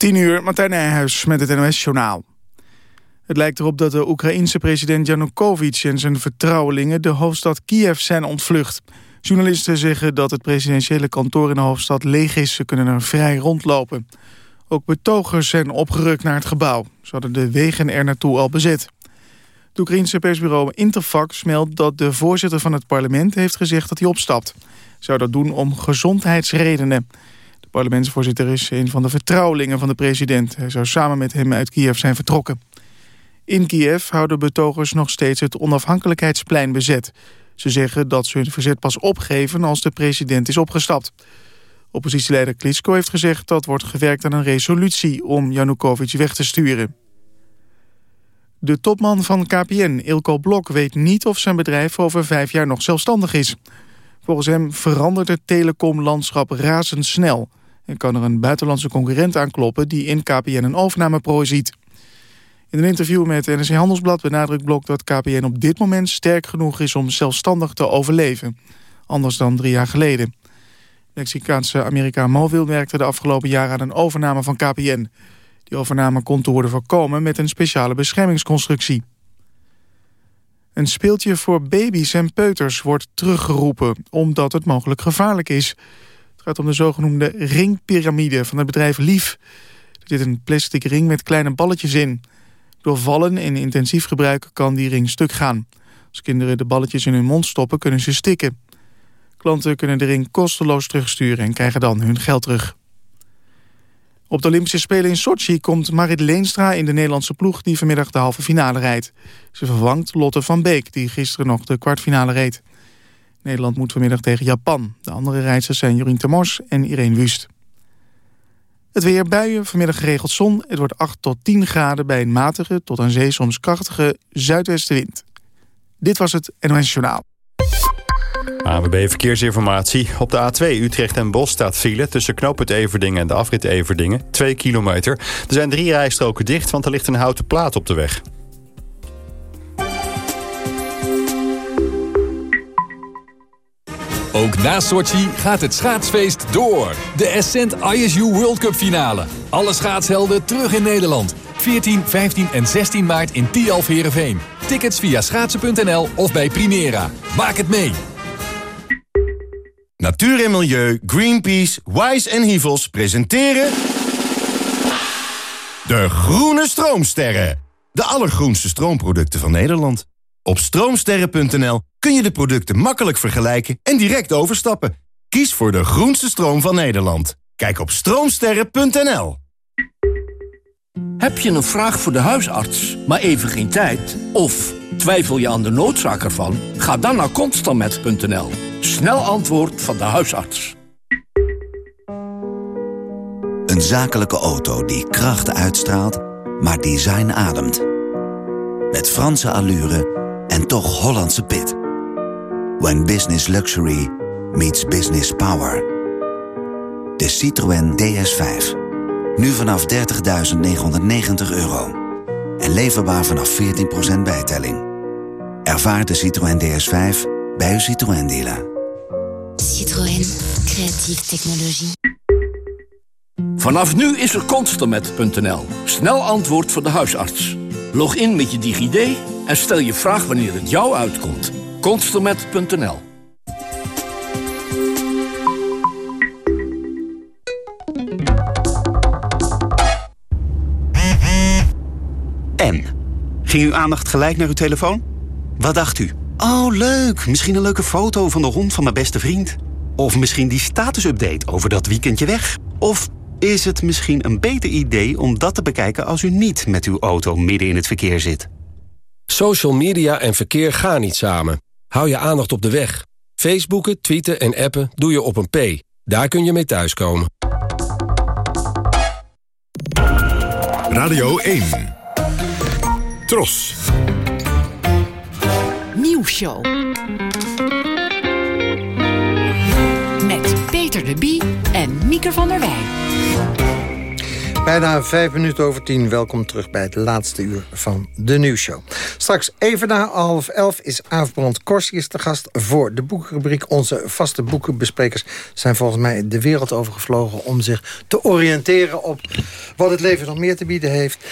10 uur, Martijn Nijhuis met het NOS-journaal. Het lijkt erop dat de Oekraïense president Yanukovych en zijn vertrouwelingen de hoofdstad Kiev zijn ontvlucht. Journalisten zeggen dat het presidentiële kantoor in de hoofdstad leeg is. Ze kunnen er vrij rondlopen. Ook betogers zijn opgerukt naar het gebouw. Ze hadden de wegen er naartoe al bezet. Het Oekraïense persbureau Interfax meldt dat de voorzitter van het parlement heeft gezegd dat hij opstapt. Zou dat doen om gezondheidsredenen. Parlementsvoorzitter is een van de vertrouwelingen van de president. Hij zou samen met hem uit Kiev zijn vertrokken. In Kiev houden betogers nog steeds het onafhankelijkheidsplein bezet. Ze zeggen dat ze hun verzet pas opgeven als de president is opgestapt. Oppositieleider Klitschko heeft gezegd dat wordt gewerkt aan een resolutie om Janukovic weg te sturen. De topman van KPN, Ilko Blok, weet niet of zijn bedrijf over vijf jaar nog zelfstandig is. Volgens hem verandert het telecomlandschap razendsnel... en kan er een buitenlandse concurrent aankloppen die in KPN een overnameprooi ziet. In een interview met NRC Handelsblad benadrukt Blok dat KPN op dit moment sterk genoeg is om zelfstandig te overleven. Anders dan drie jaar geleden. Mexicaanse Amerikaan Mobil werkte de afgelopen jaren aan een overname van KPN. Die overname kon te worden voorkomen met een speciale beschermingsconstructie. Een speeltje voor baby's en peuters wordt teruggeroepen omdat het mogelijk gevaarlijk is. Gaat om de zogenoemde ringpyramide van het bedrijf Lief. Er zit een plastic ring met kleine balletjes in. Door vallen en intensief gebruik kan die ring stuk gaan. Als kinderen de balletjes in hun mond stoppen kunnen ze stikken. Klanten kunnen de ring kosteloos terugsturen en krijgen dan hun geld terug. Op de Olympische Spelen in Sochi komt Marit Leenstra in de Nederlandse ploeg... die vanmiddag de halve finale rijdt. Ze vervangt Lotte van Beek, die gisteren nog de kwartfinale reed. Nederland moet vanmiddag tegen Japan. De andere rijders zijn Jorien Temors en Irene Wust. Het weer buien, vanmiddag geregeld zon. Het wordt 8 tot 10 graden bij een matige tot aan zee soms krachtige zuidwestenwind. Dit was het NOS Journaal. Verkeersinformatie. Op de A2 Utrecht en Bos staat file tussen knooppunt Everdingen en de afrit Everdingen. 2 kilometer. Er zijn drie rijstroken dicht, want er ligt een houten plaat op de weg. Ook na Sochi gaat het schaatsfeest door. De Ascent ISU World Cup finale. Alle schaatshelden terug in Nederland. 14, 15 en 16 maart in Tialf Herenveen. Tickets via schaatsen.nl of bij Primera. Maak het mee! Natuur en Milieu, Greenpeace, Wise en Hivels presenteren... De Groene Stroomsterren. De allergroenste stroomproducten van Nederland. Op stroomsterren.nl kun je de producten makkelijk vergelijken en direct overstappen. Kies voor de groenste stroom van Nederland. Kijk op stroomsterren.nl. Heb je een vraag voor de huisarts, maar even geen tijd? Of twijfel je aan de noodzaak ervan? Ga dan naar constantmet.nl. Snel antwoord van de huisarts. Een zakelijke auto die kracht uitstraalt, maar design ademt. Met Franse allure en toch Hollandse pit. When business luxury meets business power. De Citroën DS5. Nu vanaf 30.990 euro. En leverbaar vanaf 14% bijtelling. Ervaar de Citroën DS5 bij uw Citroën dealer. Citroën, creatieve technologie. Vanaf nu is er Constermet.nl. Snel antwoord voor de huisarts. Log in met je DigiD en stel je vraag wanneer het jou uitkomt. Constermet.nl En? Ging uw aandacht gelijk naar uw telefoon? Wat dacht u? Oh, leuk. Misschien een leuke foto van de hond van mijn beste vriend. Of misschien die statusupdate over dat weekendje weg. Of is het misschien een beter idee om dat te bekijken als u niet met uw auto midden in het verkeer zit? Social media en verkeer gaan niet samen. Hou je aandacht op de weg. Facebooken, tweeten en appen doe je op een P. Daar kun je mee thuiskomen. Radio 1. Tros. Nieuwsshow. Met Peter de Bie en Mieke van der Wij. Bijna vijf minuten over tien. Welkom terug bij het laatste uur van de nieuwsshow. Straks even na half elf is Aafbrand Korsius te gast voor de boekenrubriek. Onze vaste boekenbesprekers zijn volgens mij de wereld overgevlogen... om zich te oriënteren op wat het leven nog meer te bieden heeft.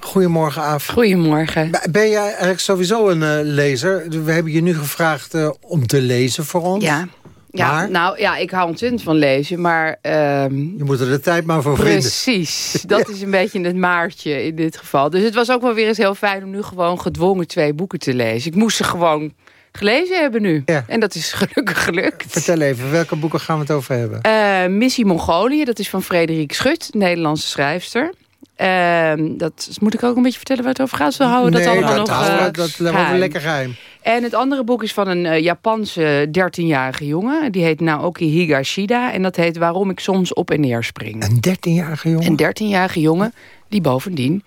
Goedemorgen, Af. Goedemorgen. Ben jij eigenlijk sowieso een uh, lezer? We hebben je nu gevraagd uh, om te lezen voor ons. Ja. Ja, maar? nou ja, ik hou ontzettend van lezen, maar... Um, je moet er de tijd maar voor precies, vinden. Precies, dat ja. is een beetje het maartje in dit geval. Dus het was ook wel weer eens heel fijn om nu gewoon gedwongen twee boeken te lezen. Ik moest ze gewoon gelezen hebben nu. Ja. En dat is gelukkig gelukt. Vertel even, welke boeken gaan we het over hebben? Uh, Missie Mongolië, dat is van Frederik Schut, Nederlandse schrijfster. Uh, dat moet ik ook een beetje vertellen waar het over gaat. We houden nee, dat allemaal dat nog houden, uh, dat we lekker geheim. En het andere boek is van een uh, Japanse 13-jarige jongen. Die heet Naoki Higashida. En dat heet Waarom ik soms op en neer spring. Een 13-jarige jongen? Een 13-jarige jongen die bovendien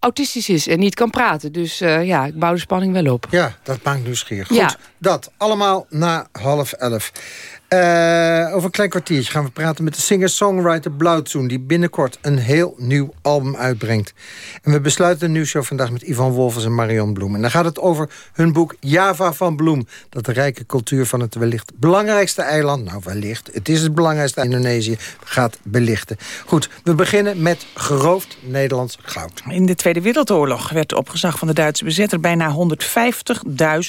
autistisch is en niet kan praten. Dus uh, ja, ik bouw de spanning wel op. Ja, dat maakt nieuwsgierig. Goed, Ja. dat allemaal na half elf. Uh, over een klein kwartiertje gaan we praten met de singer-songwriter Blauwtsoen... die binnenkort een heel nieuw album uitbrengt. En we besluiten de nieuwsshow vandaag met Ivan Wolfers en Marion Bloem. En dan gaat het over hun boek Java van Bloem... dat de rijke cultuur van het wellicht belangrijkste eiland... nou wellicht, het is het belangrijkste Indonesië, gaat belichten. Goed, we beginnen met geroofd Nederlands goud. In de Tweede Wereldoorlog werd op gezag van de Duitse bezetter... bijna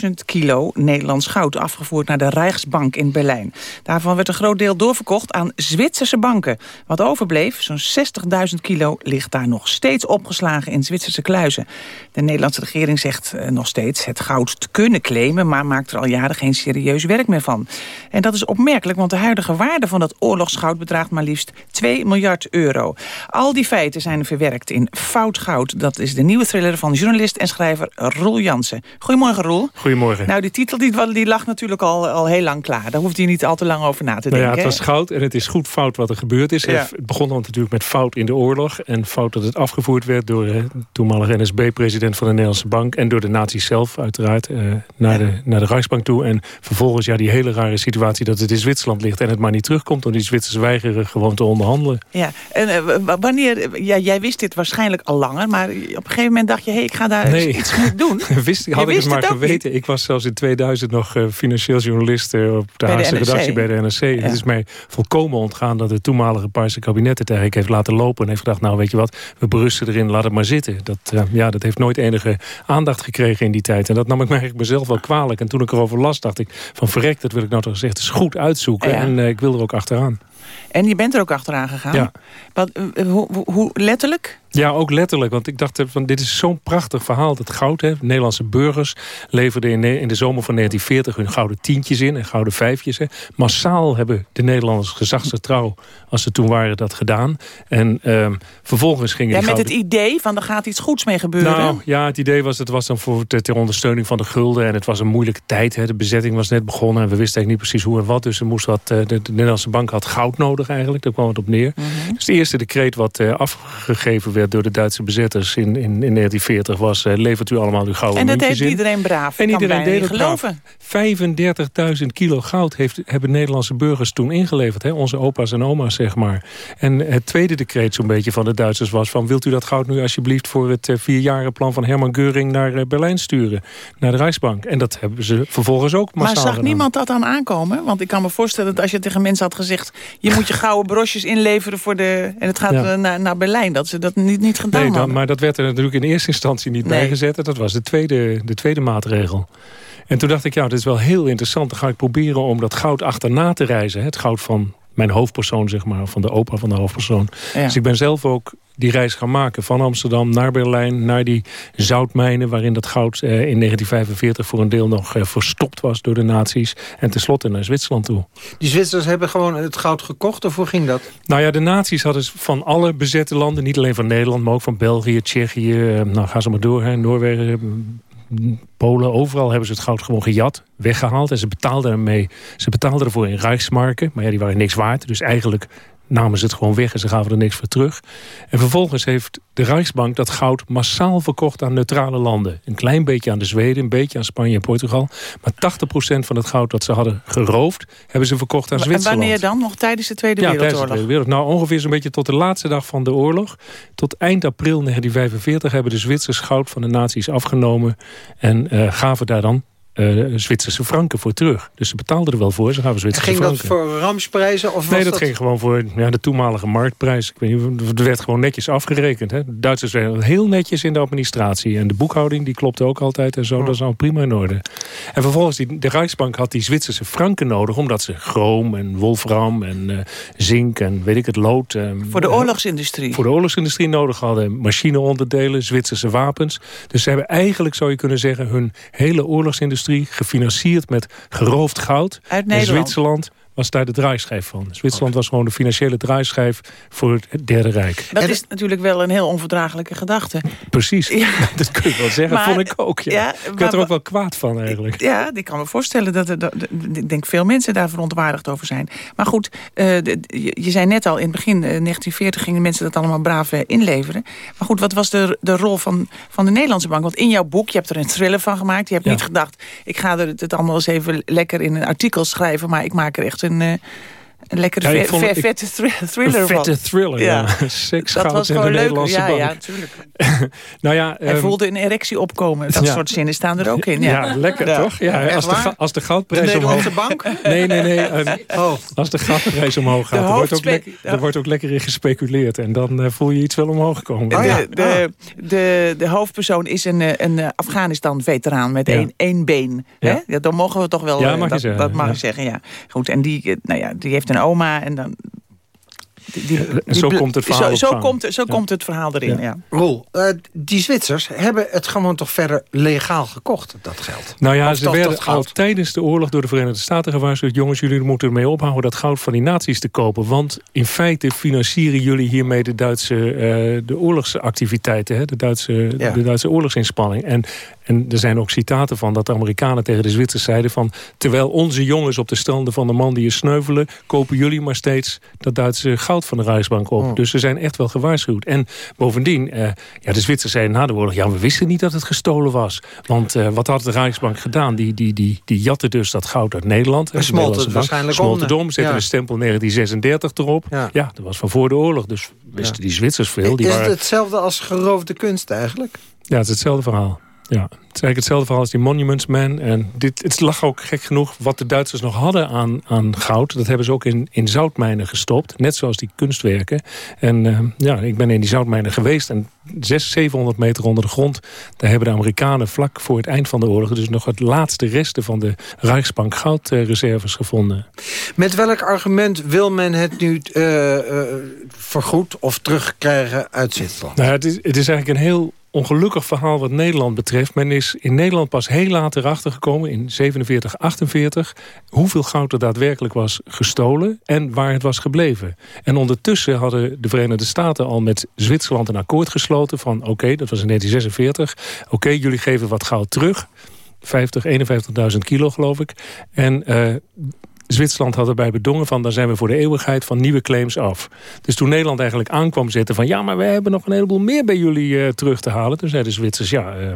150.000 kilo Nederlands goud afgevoerd naar de Rijksbank in Berlijn. Daarvan werd een groot deel doorverkocht aan Zwitserse banken. Wat overbleef, zo'n 60.000 kilo, ligt daar nog steeds opgeslagen in Zwitserse kluizen. De Nederlandse regering zegt uh, nog steeds het goud te kunnen claimen... maar maakt er al jaren geen serieus werk meer van. En dat is opmerkelijk, want de huidige waarde van dat oorlogsgoud... bedraagt maar liefst 2 miljard euro. Al die feiten zijn verwerkt in Fout Goud. Dat is de nieuwe thriller van journalist en schrijver Roel Jansen. Goedemorgen, Roel. Goedemorgen. Nou, die titel die, die lag natuurlijk al, al heel lang klaar. Daar hoeft hij niet al te lang over na te nou denken. Ja, het was goud en het is goed fout wat er gebeurd is. Ja. Het begon dan natuurlijk met fout in de oorlog. En fout dat het afgevoerd werd door de toenmalige NSB-president van de Nederlandse Bank. En door de nazi's zelf uiteraard uh, naar, de, naar de Rijksbank toe. En vervolgens ja, die hele rare situatie dat het in Zwitserland ligt. En het maar niet terugkomt. Omdat die Zwitsers weigeren gewoon te onderhandelen. Ja, en uh, wanneer, ja, jij wist dit waarschijnlijk al langer. Maar op een gegeven moment dacht je, hé, hey, ik ga daar nee. iets mee doen. wist, had ik het maar het geweten. Niet. Ik was zelfs in 2000 nog uh, financieel journalist op de Haagse redactie bij de NRC. Ja. Het is mij volkomen ontgaan dat het toenmalige Paarse kabinet het eigenlijk heeft laten lopen. En heeft gedacht, nou weet je wat, we berusten erin, laat het maar zitten. Dat, uh, ja, dat heeft nooit enige aandacht gekregen in die tijd. En dat nam ik me eigenlijk mezelf wel kwalijk. En toen ik erover las, dacht ik van verrek, dat wil ik nou toch gezegd eens goed uitzoeken. Ja. En uh, ik wil er ook achteraan. En je bent er ook achteraan gegaan? Ja. Wat, hoe, hoe, letterlijk? Ja, ook letterlijk. Want ik dacht, van, dit is zo'n prachtig verhaal. Dat goud, hè. Nederlandse burgers leverden in de, in de zomer van 1940 hun gouden tientjes in. En gouden vijfjes. Hè. Massaal hebben de Nederlanders gezagsgetrouw, als ze toen waren, dat gedaan. En um, vervolgens gingen ja, die met gouden... het idee van, er gaat iets goeds mee gebeuren. Nou, ja, het idee was, het was dan voor, ter, ter ondersteuning van de gulden. En het was een moeilijke tijd. Hè. De bezetting was net begonnen. En we wisten eigenlijk niet precies hoe en wat. Dus er moest wat, de, de Nederlandse bank had goud nodig eigenlijk. Daar kwam het op neer. Mhm. Mm -hmm. Dus het eerste decreet wat uh, afgegeven werd door de Duitse bezetters in, in, in 1940 was... Uh, levert u allemaal uw gouden En dat heeft iedereen braaf. En kan iedereen deed het geloven. 35.000 kilo goud heeft, hebben Nederlandse burgers toen ingeleverd. Hè? Onze opa's en oma's, zeg maar. En het tweede decreet zo'n beetje van de Duitsers was van... wilt u dat goud nu alsjeblieft voor het uh, vierjarenplan van Herman Geuring... naar Berlijn sturen, naar de Rijksbank. En dat hebben ze vervolgens ook massaal Maar zag gedaan. niemand dat dan aankomen? Want ik kan me voorstellen dat als je tegen mensen had gezegd... je moet je gouden brosjes inleveren voor de... en het gaat Ja. uh, naar, naar Berlijn, dat ze dat niet, niet gedaan Nee, dan, maar dat werd er natuurlijk in eerste instantie niet Nee. bijgezet. Dat was de tweede, de tweede maatregel. En toen dacht ik, ja, dit is wel heel interessant. Dan ga ik proberen om dat goud achterna te reizen. Het goud van mijn hoofdpersoon, zeg maar. Van de opa van de hoofdpersoon. Ja. Dus ik ben zelf ook die reis gaan maken. Van Amsterdam naar Berlijn, naar die zoutmijnen... waarin dat goud eh, in 1945 voor een deel nog eh, verstopt was door de nazi's. En tenslotte naar Zwitserland toe. Die Zwitsers hebben gewoon het goud gekocht, of hoe ging dat? Nou ja, de nazi's hadden van alle bezette landen... niet alleen van Nederland, maar ook van België, Tsjechië... eh, nou, ga ze maar door, hè, Noorwegen... Polen, overal hebben ze het goud gewoon gejat, weggehaald. En ze betaalden ermee. Ze betaalden ervoor in Rijksmarken. Maar ja, die waren niks waard. Dus eigenlijk namen ze het gewoon weg en ze gaven er niks voor terug. En vervolgens heeft de Rijksbank dat goud massaal verkocht aan neutrale landen. Een klein beetje aan de Zweden, een beetje aan Spanje en Portugal. Maar 80% van het goud dat ze hadden geroofd... hebben ze verkocht aan En Zwitserland. wanneer dan? Nog tijdens de Tweede Ja, tijdens de Wereldoorlog? Tweede Wereldoorlog. Nou, ongeveer zo'n beetje tot de laatste dag van de oorlog. Tot eind april 1945 hebben de Zwitsers goud van de nazi's afgenomen... en uh, gaven daar dan uh, Zwitserse franken voor terug. Dus ze betaalden er wel voor, ze gaven Zwitserse ging franken. Ging dat voor ramsprijzen? Of nee, dat, ging gewoon voor ja, de toenmalige marktprijs. Ik weet niet, er werd gewoon netjes afgerekend. Hè. De Duitsers werden heel netjes in de administratie. En de boekhouding die klopte ook altijd en zo. Dat is al prima in orde. En vervolgens, die, de Rijksbank had die Zwitserse franken nodig... omdat ze chroom en wolfram en uh, zink en weet ik het, lood... voor de oorlogsindustrie. Voor de oorlogsindustrie nodig hadden. Machineonderdelen, Zwitserse wapens. Dus ze hebben eigenlijk, zou je kunnen zeggen... hun hele oorlogsindustrie gefinancierd met geroofd goud. Uit Nederland. En Zwitserland was daar de draaischijf van. Zwitserland was gewoon de financiële draaischijf voor het Derde Rijk. Dat is natuurlijk wel een heel onverdraaglijke gedachte. Precies, ja. dat kun je wel zeggen. Maar, vond ik ook. Ja. ja ik werd er ook wel kwaad van eigenlijk. Ja, ik kan me voorstellen dat, er, dat ik denk veel mensen daar verontwaardigd over zijn. Maar goed, uh, de, je zei net al, in het begin uh, 1940 gingen mensen dat allemaal braaf uh, inleveren. Maar goed, wat was de, de rol van, van de Nederlandse bank? Want in jouw boek, je hebt er een thriller van gemaakt. Je hebt ja. niet gedacht, ik ga er het allemaal eens even lekker in een artikel schrijven. Maar ik maak er echt een, uh, een lekkere ja, vette thriller Een vette thriller, ja. ja. Seks, dat was gewoon leuk. Nederlandse ja, bank. Ja, natuurlijk. nou ja, Hij um, voelde een erectie opkomen. Dat ja. soort zinnen staan er ook in. Ja, ja lekker toch? Ja, als, de, als de goudprijs de Nederlandse omhoog... bank? Nee, nee, nee. Um, oh. Als de goudprijs omhoog gaat, er wordt, ook lekker, er wordt ook lekker in gespeculeerd. En dan uh, voel je iets wel omhoog komen. Oh, de, de, de, de, hoofdpersoon is een, een Afghanistan-veteraan met één, één been. Hè? Ja, dan mogen we toch wel... Ja, mag dat, je zeggen. Dat mag je zeggen, ja. Goed, en die, nou ja, die heeft een oma en dan die, die, die, zo komt het verhaal Zo, zo, komt, zo ja. komt het verhaal erin, ja. ja. Roel, uh, die Zwitsers hebben het gewoon toch verder legaal gekocht, dat geld? Nou ja, of ze werden al tijdens de oorlog door de Verenigde Staten gewaarschuwd... jongens, jullie moeten ermee ophouden dat goud van die naties te kopen. Want in feite financieren jullie hiermee de Duitse uh, de oorlogsactiviteiten... Hè, de, Duitse, ja. de Duitse oorlogsinspanning. En, en er zijn ook citaten van dat de Amerikanen tegen de Zwitsers zeiden van... terwijl onze jongens op de stranden van de man die je sneuvelen... kopen jullie maar steeds dat Duitse goud van de Rijksbank op. Oh. Dus ze zijn echt wel gewaarschuwd. En bovendien, uh, ja, de Zwitsers zeiden na de oorlog... ja, we wisten niet dat het gestolen was. Want uh, wat had de Rijksbank gedaan? Die, die, die, die jatten dus dat goud uit Nederland. En smolt het waarschijnlijk smolt het om. Zetten ja. de stempel 1936 erop. Ja. ja, dat was van voor de oorlog. Dus wisten ja. die Zwitsers veel. Die is waren... het hetzelfde als geroofde kunst eigenlijk? Ja, het is hetzelfde verhaal. Ja, het is eigenlijk hetzelfde verhaal als die Monuments Man. En dit, het lag ook gek genoeg wat de Duitsers nog hadden aan, aan goud. Dat hebben ze ook in, in zoutmijnen gestopt. Net zoals die kunstwerken. En uh, ja, ik ben in die zoutmijnen geweest. En 600, 700 meter onder de grond. Daar hebben de Amerikanen vlak voor het eind van de oorlog... dus nog het laatste resten van de Rijksbank goudreserves gevonden. Met welk argument wil men het nu uh, uh, vergoed of terugkrijgen uit Zwitserland? Nou, het, is, het is eigenlijk een heel ongelukkig verhaal wat Nederland betreft. Men is in Nederland pas heel laat erachter gekomen, in 47, 48... hoeveel goud er daadwerkelijk was gestolen en waar het was gebleven. En ondertussen hadden de Verenigde Staten al met Zwitserland een akkoord gesloten... van oké, dat was in 1946, oké, jullie geven wat goud terug... 50, 51.000 kilo geloof ik. En uh, Zwitserland had erbij bedongen van... dan zijn we voor de eeuwigheid van nieuwe claims af. Dus toen Nederland eigenlijk aankwam zitten van... ja, maar we hebben nog een heleboel meer bij jullie uh, terug te halen. Toen zeiden de Zwitsers, ja, uh,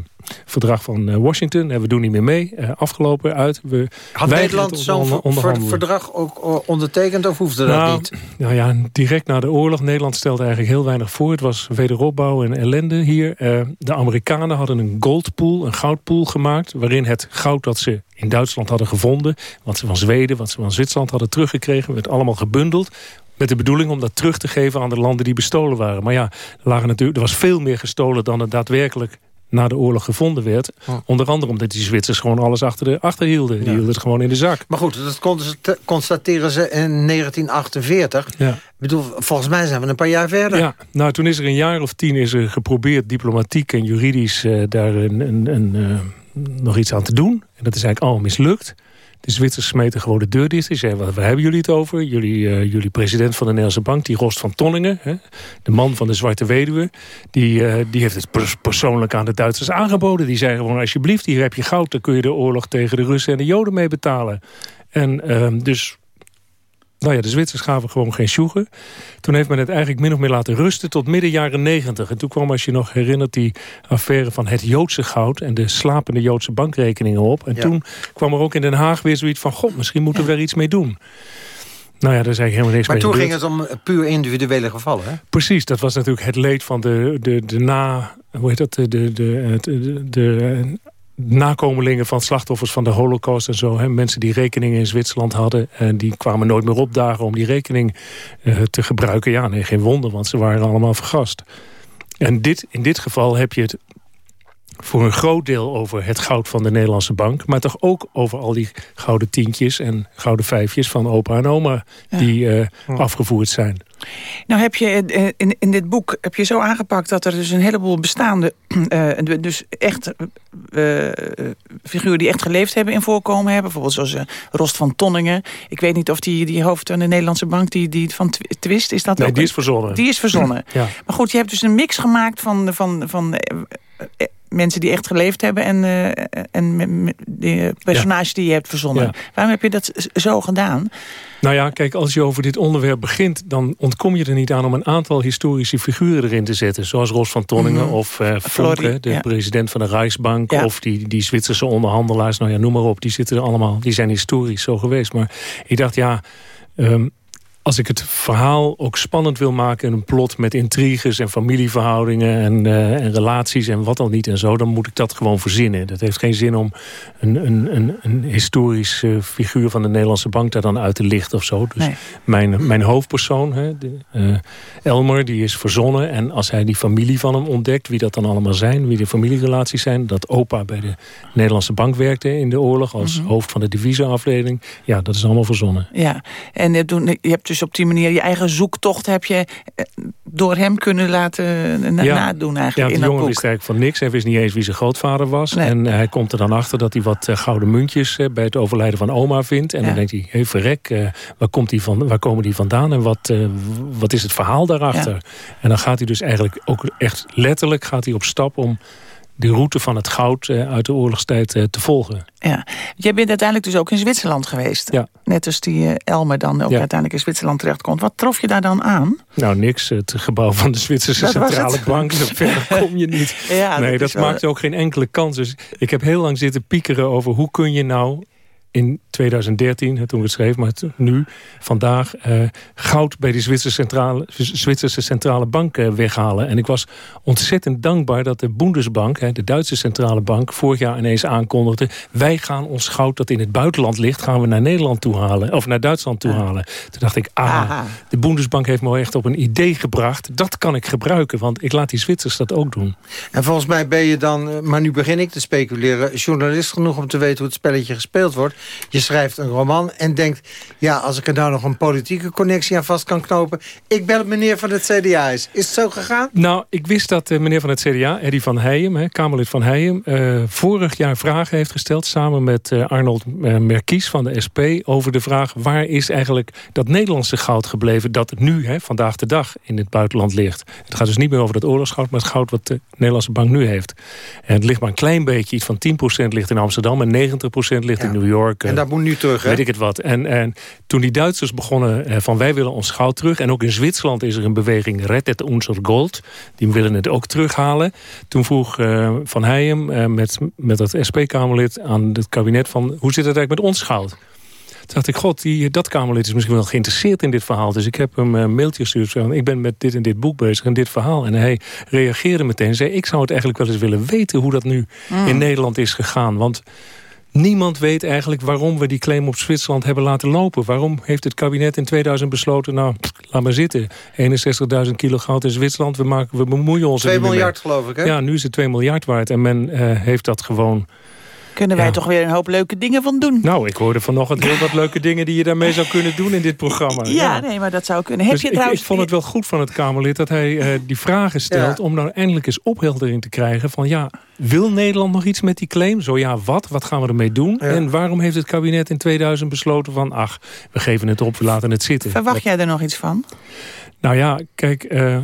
verdrag van uh, Washington... en we doen niet meer mee, afgelopen uit. We had Nederland zo'n verdrag ook ondertekend of hoefde nou, dat niet? Nou ja, direct na de oorlog. Nederland stelde eigenlijk heel weinig voor. Het was wederopbouw en ellende hier. de Amerikanen hadden een goldpool, een goudpool gemaakt... waarin het goud dat ze in Duitsland hadden gevonden... wat ze van Zweden, wat ze van Zwitserland hadden teruggekregen... werd allemaal gebundeld met de bedoeling om dat terug te geven aan de landen die bestolen waren. Maar ja, er, lagen natuurlijk, er was veel meer gestolen dan er daadwerkelijk na de oorlog gevonden werd. Oh. Onder andere omdat die Zwitsers gewoon alles achter, de, achter hielden. Die ja. hielden het gewoon in de zak. Maar goed, dat constateren ze in 1948. Ja. Ik bedoel, volgens mij zijn we een paar jaar verder. Ja, nou toen is er een jaar of tien is er geprobeerd diplomatiek en juridisch uh, daar een... een, een uh, nog iets aan te doen. En dat is eigenlijk allemaal mislukt. De Zwitsers smeten gewoon de deur dicht. Die zeiden, waar hebben jullie het over? Jullie, uh, jullie president van de Nederlandse Bank, die Rost van Tonningen... Hè, de man van de Zwarte Weduwe... die, uh, die heeft het pers persoonlijk aan de Duitsers aangeboden. Die zei gewoon, alsjeblieft, hier heb je goud... dan kun je de oorlog tegen de Russen en de Joden mee betalen. En uh, dus nou ja, de Zwitsers gaven gewoon geen sjoegen. Toen heeft men het eigenlijk min of meer laten rusten tot midden jaren negentig. En toen kwam, als je nog herinnert, die affaire van het Joodse goud... en de slapende Joodse bankrekeningen op. En ja. toen kwam er ook in Den Haag weer zoiets van... god, misschien moeten we er iets mee doen. Nou ja, daar is eigenlijk helemaal niks maar mee toen gebeurd. ging het om puur individuele gevallen, hè? Precies, dat was natuurlijk het leed van de, de, de na... Hoe heet dat? De, de, de, de, de nakomelingen van slachtoffers van de holocaust en zo. Hè, mensen die rekeningen in Zwitserland hadden... en die kwamen nooit meer opdagen om die rekening uh, te gebruiken. Ja, nee, geen wonder, want ze waren allemaal vergast. En dit, in dit geval heb je het voor een groot deel over het goud van de Nederlandse bank... maar toch ook over al die gouden tientjes en gouden vijfjes van opa en oma... die uh, afgevoerd zijn. Nou heb je eh, in, in dit boek heb je zo aangepakt dat er dus een heleboel bestaande, uh, dus echt uh, figuren die echt geleefd hebben in voorkomen hebben. Bijvoorbeeld zoals Rost van Tonningen. Ik weet niet of die, die hoofd van de Nederlandse bank, die, die van Twist, is dat Nee, ook die is verzonnen. Die is verzonnen. Ja. Maar goed, je hebt dus een mix gemaakt van, van, van mensen die echt geleefd hebben... en, uh, en de personages ja. die je hebt verzonnen. Ja. Waarom heb je dat zo gedaan? Nou ja, kijk, als je over dit onderwerp begint... dan ontkom je er niet aan om een aantal historische figuren erin te zetten. Zoals Ros van Tonningen mm -hmm. of uh, Fonke, de ja. president van de Rijksbank... of die, die Zwitserse onderhandelaars, nou ja, noem maar op. Die zitten er allemaal, die zijn historisch zo geweest. Maar ik dacht, ja... Um, als ik het verhaal ook spannend wil maken... een plot met intriges en familieverhoudingen en, uh, en relaties en wat dan niet en zo... dan moet ik dat gewoon verzinnen. Dat heeft geen zin om een, een, een, een historisch uh, figuur van de Nederlandse bank... daar dan uit te lichten of zo. Dus nee. mijn, mijn hoofdpersoon, hè, de, uh, Elmer, die is verzonnen. En als hij die familie van hem ontdekt, wie dat dan allemaal zijn... wie de familierelaties zijn, dat opa bij de Nederlandse bank werkte in de oorlog... als mm -hmm. hoofd van de divisieafdeling. Ja, dat is allemaal verzonnen. Ja, en je hebt dus op die manier je eigen zoektocht heb je door hem kunnen laten na ja. nadoen eigenlijk ja, in dat jongen boek. wist eigenlijk van niks. Hij wist niet eens wie zijn grootvader was. Nee. En hij komt er dan achter dat hij wat gouden muntjes bij het overlijden van oma vindt. En Ja. dan denkt hij, hé verrek, waar, komt die van, waar komen die vandaan? En wat, wat is het verhaal daarachter? Ja. En dan gaat hij dus eigenlijk ook echt letterlijk gaat hij op stap om de route van het goud uit de oorlogstijd te volgen. Ja. Jij bent uiteindelijk dus ook in Zwitserland geweest. Ja. Net als die uh, Elmer dan ook Ja. uiteindelijk in Zwitserland terechtkomt. Wat trof je daar dan aan? Nou, niks. Het gebouw van de Zwitserse Dat Centrale. Bank. Zo ver kom je niet. Ja, nee, dat dat, is wel- maakte ook geen enkele kans. Dus ik heb heel lang zitten piekeren over hoe kun je nou in 2013, hè, toen ik het schreef, maar nu, vandaag, eh, goud bij de Zwitserse Centrale, Zwitserse Centrale Bank eh, weghalen. En ik was ontzettend dankbaar dat de Bundesbank, hè, de Duitse Centrale Bank, vorig jaar ineens aankondigde, wij gaan ons goud dat in het buitenland ligt, gaan we naar Nederland toe halen, of naar Duitsland toe halen. Toen dacht ik, ah, Aha. de Bundesbank heeft me echt op een idee gebracht. Dat kan ik gebruiken, want ik laat die Zwitsers dat ook doen. En volgens mij ben je dan, eh, maar nu begin ik te speculeren... journalist genoeg om te weten hoe het spelletje gespeeld wordt. Je schrijft een roman en denkt... ja, als ik er nou nog een politieke connectie aan vast kan knopen... ik bel het meneer van het CDA is. Is het zo gegaan? Nou, ik wist dat eh, meneer van het CDA, Eddie van Heijem, hè, Kamerlid van Heijem... eh, vorig jaar vragen heeft gesteld samen met eh, Arnold Merkies van de SP... over de vraag waar is eigenlijk dat Nederlandse goud gebleven... dat nu, hè, vandaag de dag, in het buitenland ligt. Het gaat dus niet meer over dat oorlogsgoud... maar het goud wat de Nederlandse bank nu heeft. En het ligt maar een klein beetje, iets van 10% ligt in Amsterdam... en 90% ligt in New York. En eh, dat moet nu terug, hè? Weet ik het wat. En, en toen die Duitsers begonnen eh, van wij willen ons goud terug... en ook in Zwitserland is er een beweging Red het unser Gold. Die willen het ook terughalen. Toen vroeg eh, Van Heijem eh, met, met dat SP-Kamerlid aan het kabinet... van hoe zit het eigenlijk met ons goud? Toen dacht ik, god, die, dat Kamerlid is misschien wel geïnteresseerd in dit verhaal. Dus ik heb hem een mailtje gestuurd. Van, ik ben met dit en dit boek bezig en dit verhaal. En hij reageerde meteen en zei... ik zou het eigenlijk wel eens willen weten hoe dat nu Mm. in Nederland is gegaan. Want niemand weet eigenlijk waarom we die claim op Zwitserland hebben laten lopen. Waarom heeft het kabinet in 2000 besloten... nou, laat maar zitten. 61.000 kilo goud in Zwitserland. We, maken, we bemoeien ons er 2 niet meer miljard, mee. geloof ik, hè? Ja, nu is het 2 miljard waard. En men eh, heeft dat gewoon... Kunnen wij Ja. toch weer een hoop leuke dingen van doen? Nou, ik hoorde vanochtend heel wat leuke dingen... die je daarmee zou kunnen doen in dit programma. Ja, nee, maar dat zou kunnen. Heb Dus je ik, trouwens... ik vond het wel goed van het Kamerlid dat hij eh, die vragen stelt... Ja. om nou eindelijk eens opheldering te krijgen van... ja, wil Nederland nog iets met die claim? Zo ja, wat? Wat gaan we ermee doen? En waarom heeft het kabinet in 2000 besloten van... ach, we geven het op, we laten het zitten. Verwacht jij er nog iets van? Nou ja, kijk... eh,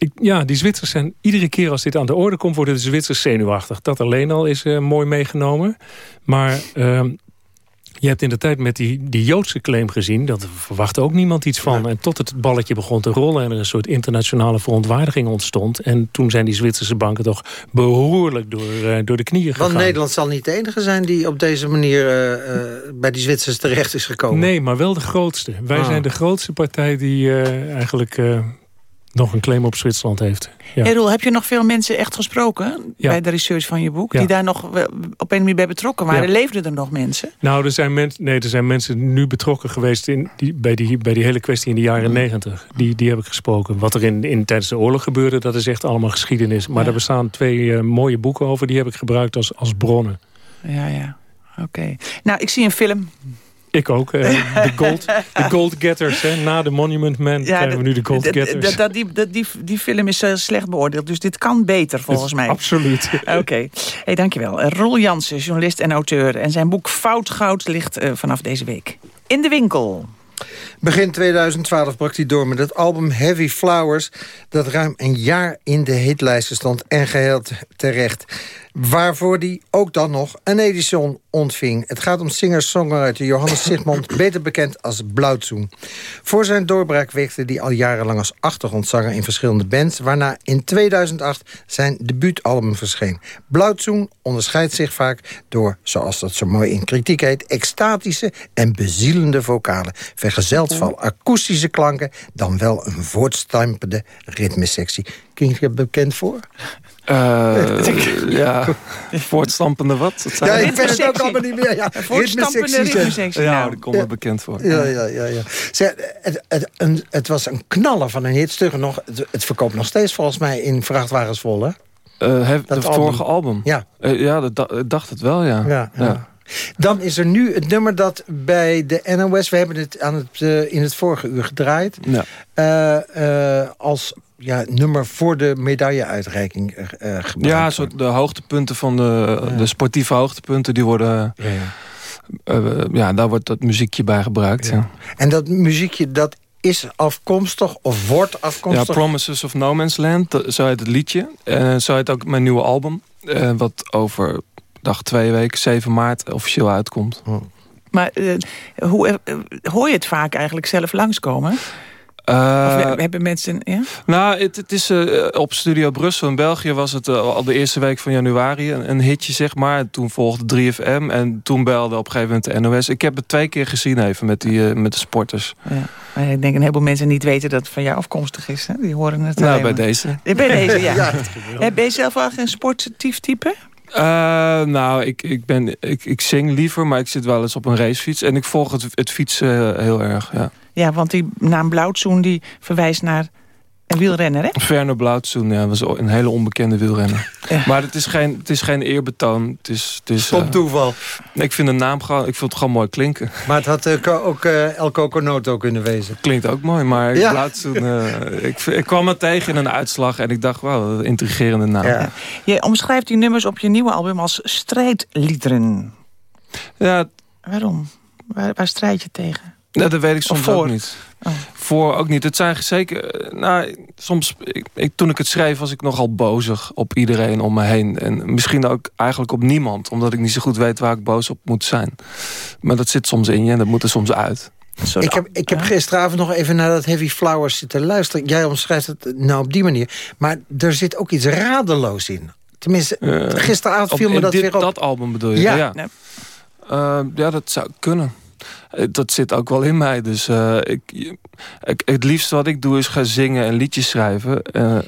ik, ja, die Zwitsers zijn iedere keer als dit aan de orde komt... worden de Zwitsers zenuwachtig. Dat alleen al is eh, mooi meegenomen. Maar ehm, je hebt in de tijd met die, die Joodse claim gezien... dat verwachtte ook niemand iets van. En tot het balletje begon te rollen... en er een soort internationale verontwaardiging ontstond. En toen zijn die Zwitserse banken toch behoorlijk door, eh, door de knieën gegaan. Want Nederland zal niet de enige zijn die op deze manier eh, bij die Zwitsers terecht is gekomen. Nee, maar wel de grootste. Wij Ah. zijn de grootste partij die eigenlijk... nog een claim op Zwitserland heeft. Ja. Hey Roel, heb je nog veel mensen echt gesproken Ja. bij de research van je boek? Ja. Die daar nog op een manier bij betrokken waren? Ja. Leefden er nog mensen? Nou, er zijn, mensen, nee, er zijn mensen nu betrokken geweest in die, bij, die, bij die hele kwestie in de jaren negentig. Die, die heb ik gesproken. Wat er in, in, tijdens de oorlog gebeurde, dat is echt allemaal geschiedenis. Maar Ja. er bestaan twee eh, mooie boeken over, die heb ik gebruikt als, als bronnen. Ja, ja. Oké. Nou, ik zie een film. Ik ook. eh, De gold, de gold Getters. Hè. Na de Monument Man krijgen we nu de Gold Getters. dat- dat- die, dat- die, die film is eh, slecht beoordeeld, dus dit kan beter volgens mij. Absoluut. Oké, hey, dankjewel. Eh, Roel Jansen, journalist en auteur. En zijn boek Fout Goud ligt eh, vanaf deze week in de winkel. Begin 2012 brak hij door met het album Heavy Flowers... dat ruim een jaar in de hitlijsten stond en geheel te- terecht. Waarvoor hij ook dan nog een edition ontving. Het gaat om singer-songwriter Johannes Sigmund... beter bekend als Blauwzoen. Voor zijn doorbraak werkte hij al jarenlang als achtergrondzanger... in verschillende bands, waarna in 2008 zijn debuutalbum verscheen. Blauwzoen onderscheidt zich vaak door, zoals dat zo mooi in kritiek heet... extatische en bezielende vocalen. Vergezeld van akoestische klanken... dan wel een voortstampende ritmesectie. Bekend voor? Eh, ja, voortstampende wat? Zei Ja, ik weet het ook allemaal niet meer. Ja, Voortstampende ritmesectie. Ja, nou. daar komt me bekend voor. Ja, ja, ja. ja. Zeg, het, het, een, het was een knaller van een hit. Nog, het, het verkoopt nog steeds volgens mij in vrachtwagens vol, hè? Eh, Dat album. vorige album? Ja. Eh, ja, dat, dacht het wel, ja. Ja, ja. Dan is er nu het nummer dat bij de NOS... we hebben het, aan het in het vorige uur gedraaid... Ja. eh, eh, als ja, nummer voor de medailleuitreiking eh eh, gebruikt Ja, zo de hoogtepunten van de, de sportieve hoogtepunten, die worden... Ja, ja. eh, ja, daar wordt dat muziekje bij gebruikt. Ja, En dat muziekje, dat is afkomstig of wordt ja. afkomstig... Promises of No Man's Land, zo heet het liedje. En zo heet ook mijn nieuwe album. eh, wat over, dag twee weken, 7 maart, officieel uitkomt. Maar eh, hoe, hoor je het vaak eigenlijk zelf langskomen? Eh, of hebben mensen... Ja? Nou, het, het is eh, op Studio Brussel in België was het eh, al de eerste week van januari een, een hitje, zeg maar. En Toen volgde 3FM en toen belde op een gegeven moment de NOS. Ik heb het twee keer gezien even met, die, met de sporters. Ja. Ik denk een heleboel mensen niet weten dat het van jou afkomstig is. Hè? Die horen het Nou, alleen bij maar. deze. Bij deze, ja. Ja, Ben je zelf wel een sportief type? Eh, nou, ik, ik, ben, ik, ik zing liever, maar ik zit wel eens op een racefiets. En ik volg het, het fietsen heel erg, ja. Ja, want die naam Blauwtsoen die verwijst naar een wielrenner, hè? Verno Blauwtsoen, ja, was een hele onbekende wielrenner. Maar het is geen, het is geen eerbetoon. Het is, het is, Stom eh, toeval. ik vind de naam gewoon, ik vind het gewoon mooi klinken. Maar het had ko- ook eh, El Coconoto kunnen wezen. Klinkt ook mooi, maar Ja. Blauwtsoen, eh, ik, ik kwam er tegen in een uitslag en ik dacht, wauw, een intrigerende naam. Je omschrijft die nummers op je nieuwe album als strijdliederen. Ja, Waarom? Waar, waar strijd je tegen? Ja, dat weet ik soms ook niet. Voor ook niet. Het zijn zeker... eh, Nou, soms... Ik, ik- toen ik het schreef was ik nogal bozig op iedereen om me heen. En misschien ook eigenlijk op niemand. Omdat ik niet zo goed weet waar ik boos op moet zijn. Maar dat zit soms in je en dat moet er soms uit. Ik heb, ik heb gisteravond nog even naar dat Heavy Flowers zitten luisteren. Jij omschrijft het nou op die manier. Maar er zit ook iets radeloos in. Tenminste, Eh, gisteravond op- viel me dat dit, weer op. Dat album bedoel je? Ja. Ja, Nee. Eh, ja dat zou kunnen. Eh, Dat zit ook wel in mij. Dus eh, ik, ik, het liefste wat ik doe is gaan zingen en liedjes schrijven. eh,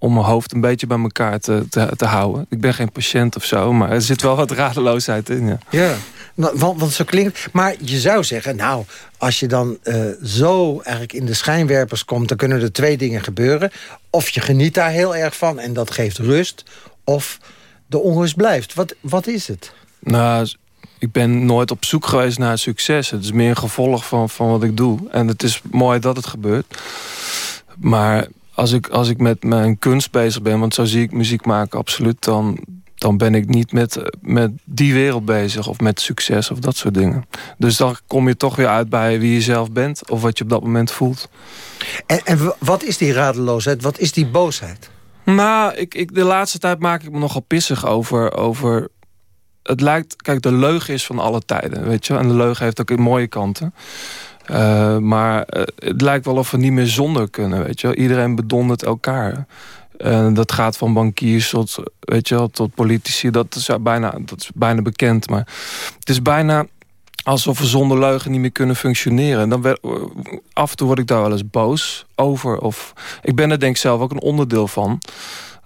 om mijn hoofd een beetje bij elkaar te, te, te houden. Ik ben geen patiënt of zo, maar er zit wel wat radeloosheid in. Ja. Ja, want, want zo klinkt. Maar je zou zeggen, nou, als je dan zo eigenlijk in de schijnwerpers komt... dan kunnen er twee dingen gebeuren. Of je geniet daar heel erg van en dat geeft rust. Of de onrust blijft. Wat, wat is het? Nou, ik ben nooit op zoek geweest naar succes. Het is meer een gevolg van, van wat ik doe. En het is mooi dat het gebeurt. Maar als ik, als ik met mijn kunst bezig ben... want zo zie ik muziek maken absoluut... dan, dan ben ik niet met, met die wereld bezig... of met succes of dat soort dingen. Dus dan kom je toch weer uit bij wie je zelf bent... of wat je op dat moment voelt. En, en wat is die radeloosheid? Wat is die boosheid? Nou, ik, ik, de laatste tijd maak ik me nogal pissig over, over... Het lijkt... Kijk, de leugen is van alle tijden, weet je? En de leugen heeft ook mooie kanten. Eh, maar eh, het lijkt wel of we niet meer zonder kunnen, weet je? Iedereen bedondert elkaar. En dat gaat van bankiers tot, weet je tot politici. Dat is, bijna, dat is bijna bekend. Maar het is bijna alsof we zonder leugen niet meer kunnen functioneren. Dan werd, af en toe word ik daar wel eens boos over. Of, ik ben er denk ik zelf ook een onderdeel van.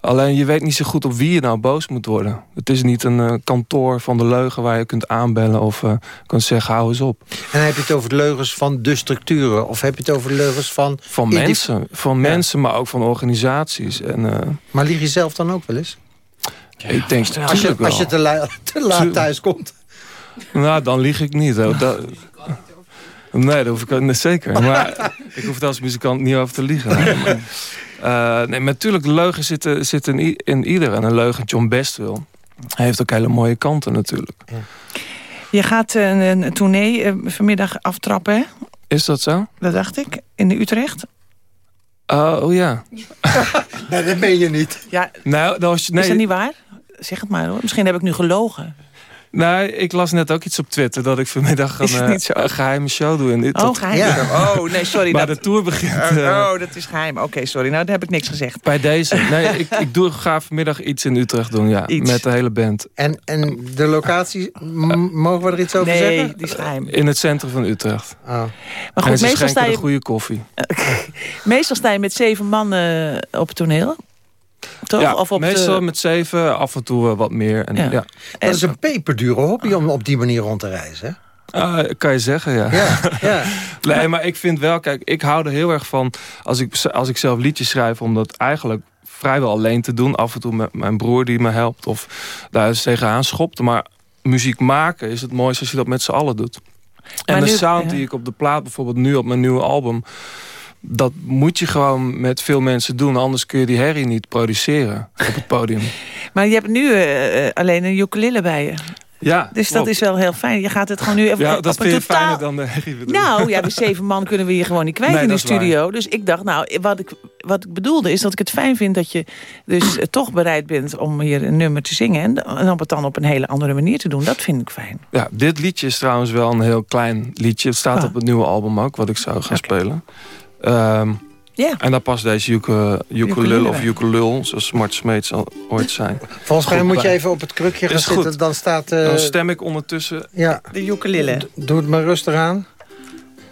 Alleen je weet niet zo goed op wie je nou boos moet worden. Het is niet een uh, kantoor van de leugen waar je kunt aanbellen... of uh, kunt zeggen, hou eens op. En heb je het over leugens van de structuren? Of heb je het over leugens van... Van mensen, van mensen maar ook van organisaties. En, uh, maar lieg je zelf dan ook wel eens? Ja, ik denk, als je, als je te, la te laat thuis komt. Nou, dan lieg ik niet. Dat, nee, dat hoef ik nee, zeker. Maar ik hoef het als muzikant niet over te liegen. nee, natuurlijk, leugen zitten, zitten in, in ieder. En een leugentje om best wil. Hij heeft ook hele mooie kanten natuurlijk. Ja. Je gaat een, een tournee uh, vanmiddag aftrappen, hè? Is dat zo? Dat dacht ik. In de Utrecht. Uh, oh ja. nee, dat meen je niet. Ja, nou, dat was, nee. Is dat niet waar? Zeg het maar hoor. Misschien heb ik nu gelogen. Nou, ik las net ook iets op Twitter dat ik vanmiddag een, uh, een geheime show doe. In oh, geheim. Ja. Oh, nee, sorry. Maar dat... de tour begint. Uh, oh, dat is geheim. Oké, okay, sorry. Nou, daar heb ik niks gezegd. Bij deze. Nee, ik, ik doe, ga vanmiddag iets in Utrecht doen, ja. Iets. Met de hele band. En, en de locatie, mogen we er iets over nee, zeggen? Nee, die is geheim. In het centrum van Utrecht. Oh. Maar goed, en meestal sta je... goede koffie. meestal sta je met zeven man uh, op het toneel. Toch? Ja, of op meestal de... met zeven, af en toe wat meer. En, ja. ja. Dat is een peperdure hobby om op die manier rond te reizen. Uh, kan je zeggen, ja. ja, ja. nee, maar ik vind wel, kijk, ik hou er heel erg van als ik, als ik zelf liedjes schrijf, om dat eigenlijk vrijwel alleen te doen. Af en toe met mijn broer die me helpt of daar eens tegenaan schopt. Maar muziek maken is het mooiste als je dat met z'n allen doet. En de nu- sound ja. die ik op de plaat, bijvoorbeeld nu op mijn nieuwe album... dat moet je gewoon met veel mensen doen. Anders kun je die herrie niet produceren op het podium. Maar je hebt nu eh, eh, alleen een ukulele bij je. Ja, Dus dat is wel heel fijn. Je gaat het gewoon nu even Ja, op dat vind je totaal... fijner dan de herrie bedoel. Nou, ja, met zeven man kunnen we hier gewoon niet kwijt Nee, in de waar. studio. Dus ik dacht, nou, wat ik, wat ik bedoelde is dat ik het fijn vind... dat je dus eh, toch bereid bent om hier een nummer te zingen... en, en om het dan op een hele andere manier te doen. Dat vind ik fijn. Ja, dit liedje is trouwens wel een heel klein liedje. Het staat Ah. op het nieuwe album ook, wat ik zou gaan spelen. Ehm, Ja. En daar past deze ukulele, ukulele of bij. ukulul, zoals Mart Smeets al ooit zijn. Volgens mij moet je even op het krukje gaan goed. zitten. Dan staat... eh, Dan stem ik ondertussen... ja, De ukulele. doe het maar rustig aan.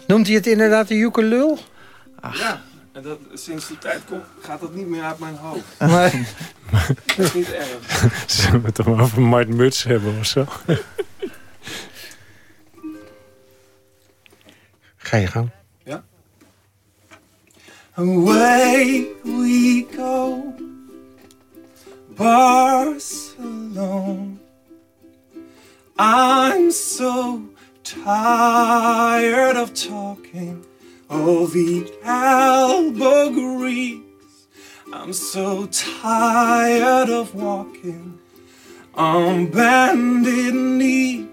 Noemt hij het inderdaad een ukulul? Ja, en dat, sinds die tijd komt, gaat dat niet meer uit mijn hoofd. Maar, Dat is niet erg. Zullen we het dan maar over Mart Muts hebben of zo? ga je gang. Away we go, Barcelona. I'm so tired of talking of the Albuquerques. I'm so tired of walking on bended knees.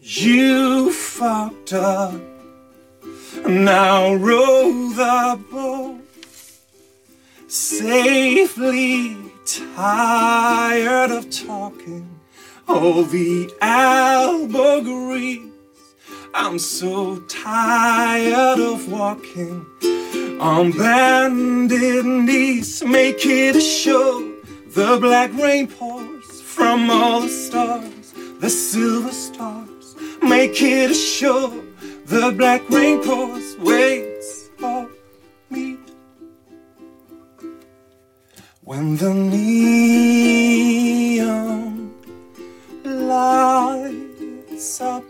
You fucked up. Now row the boat safely. Tired of talking of the Albuquerques. I'm so tired of walking on bended knees. Make it a show. The black rain pours from all the stars, the silver stars. Make it a show. The black rain pours, waits for me. When the neon lights up,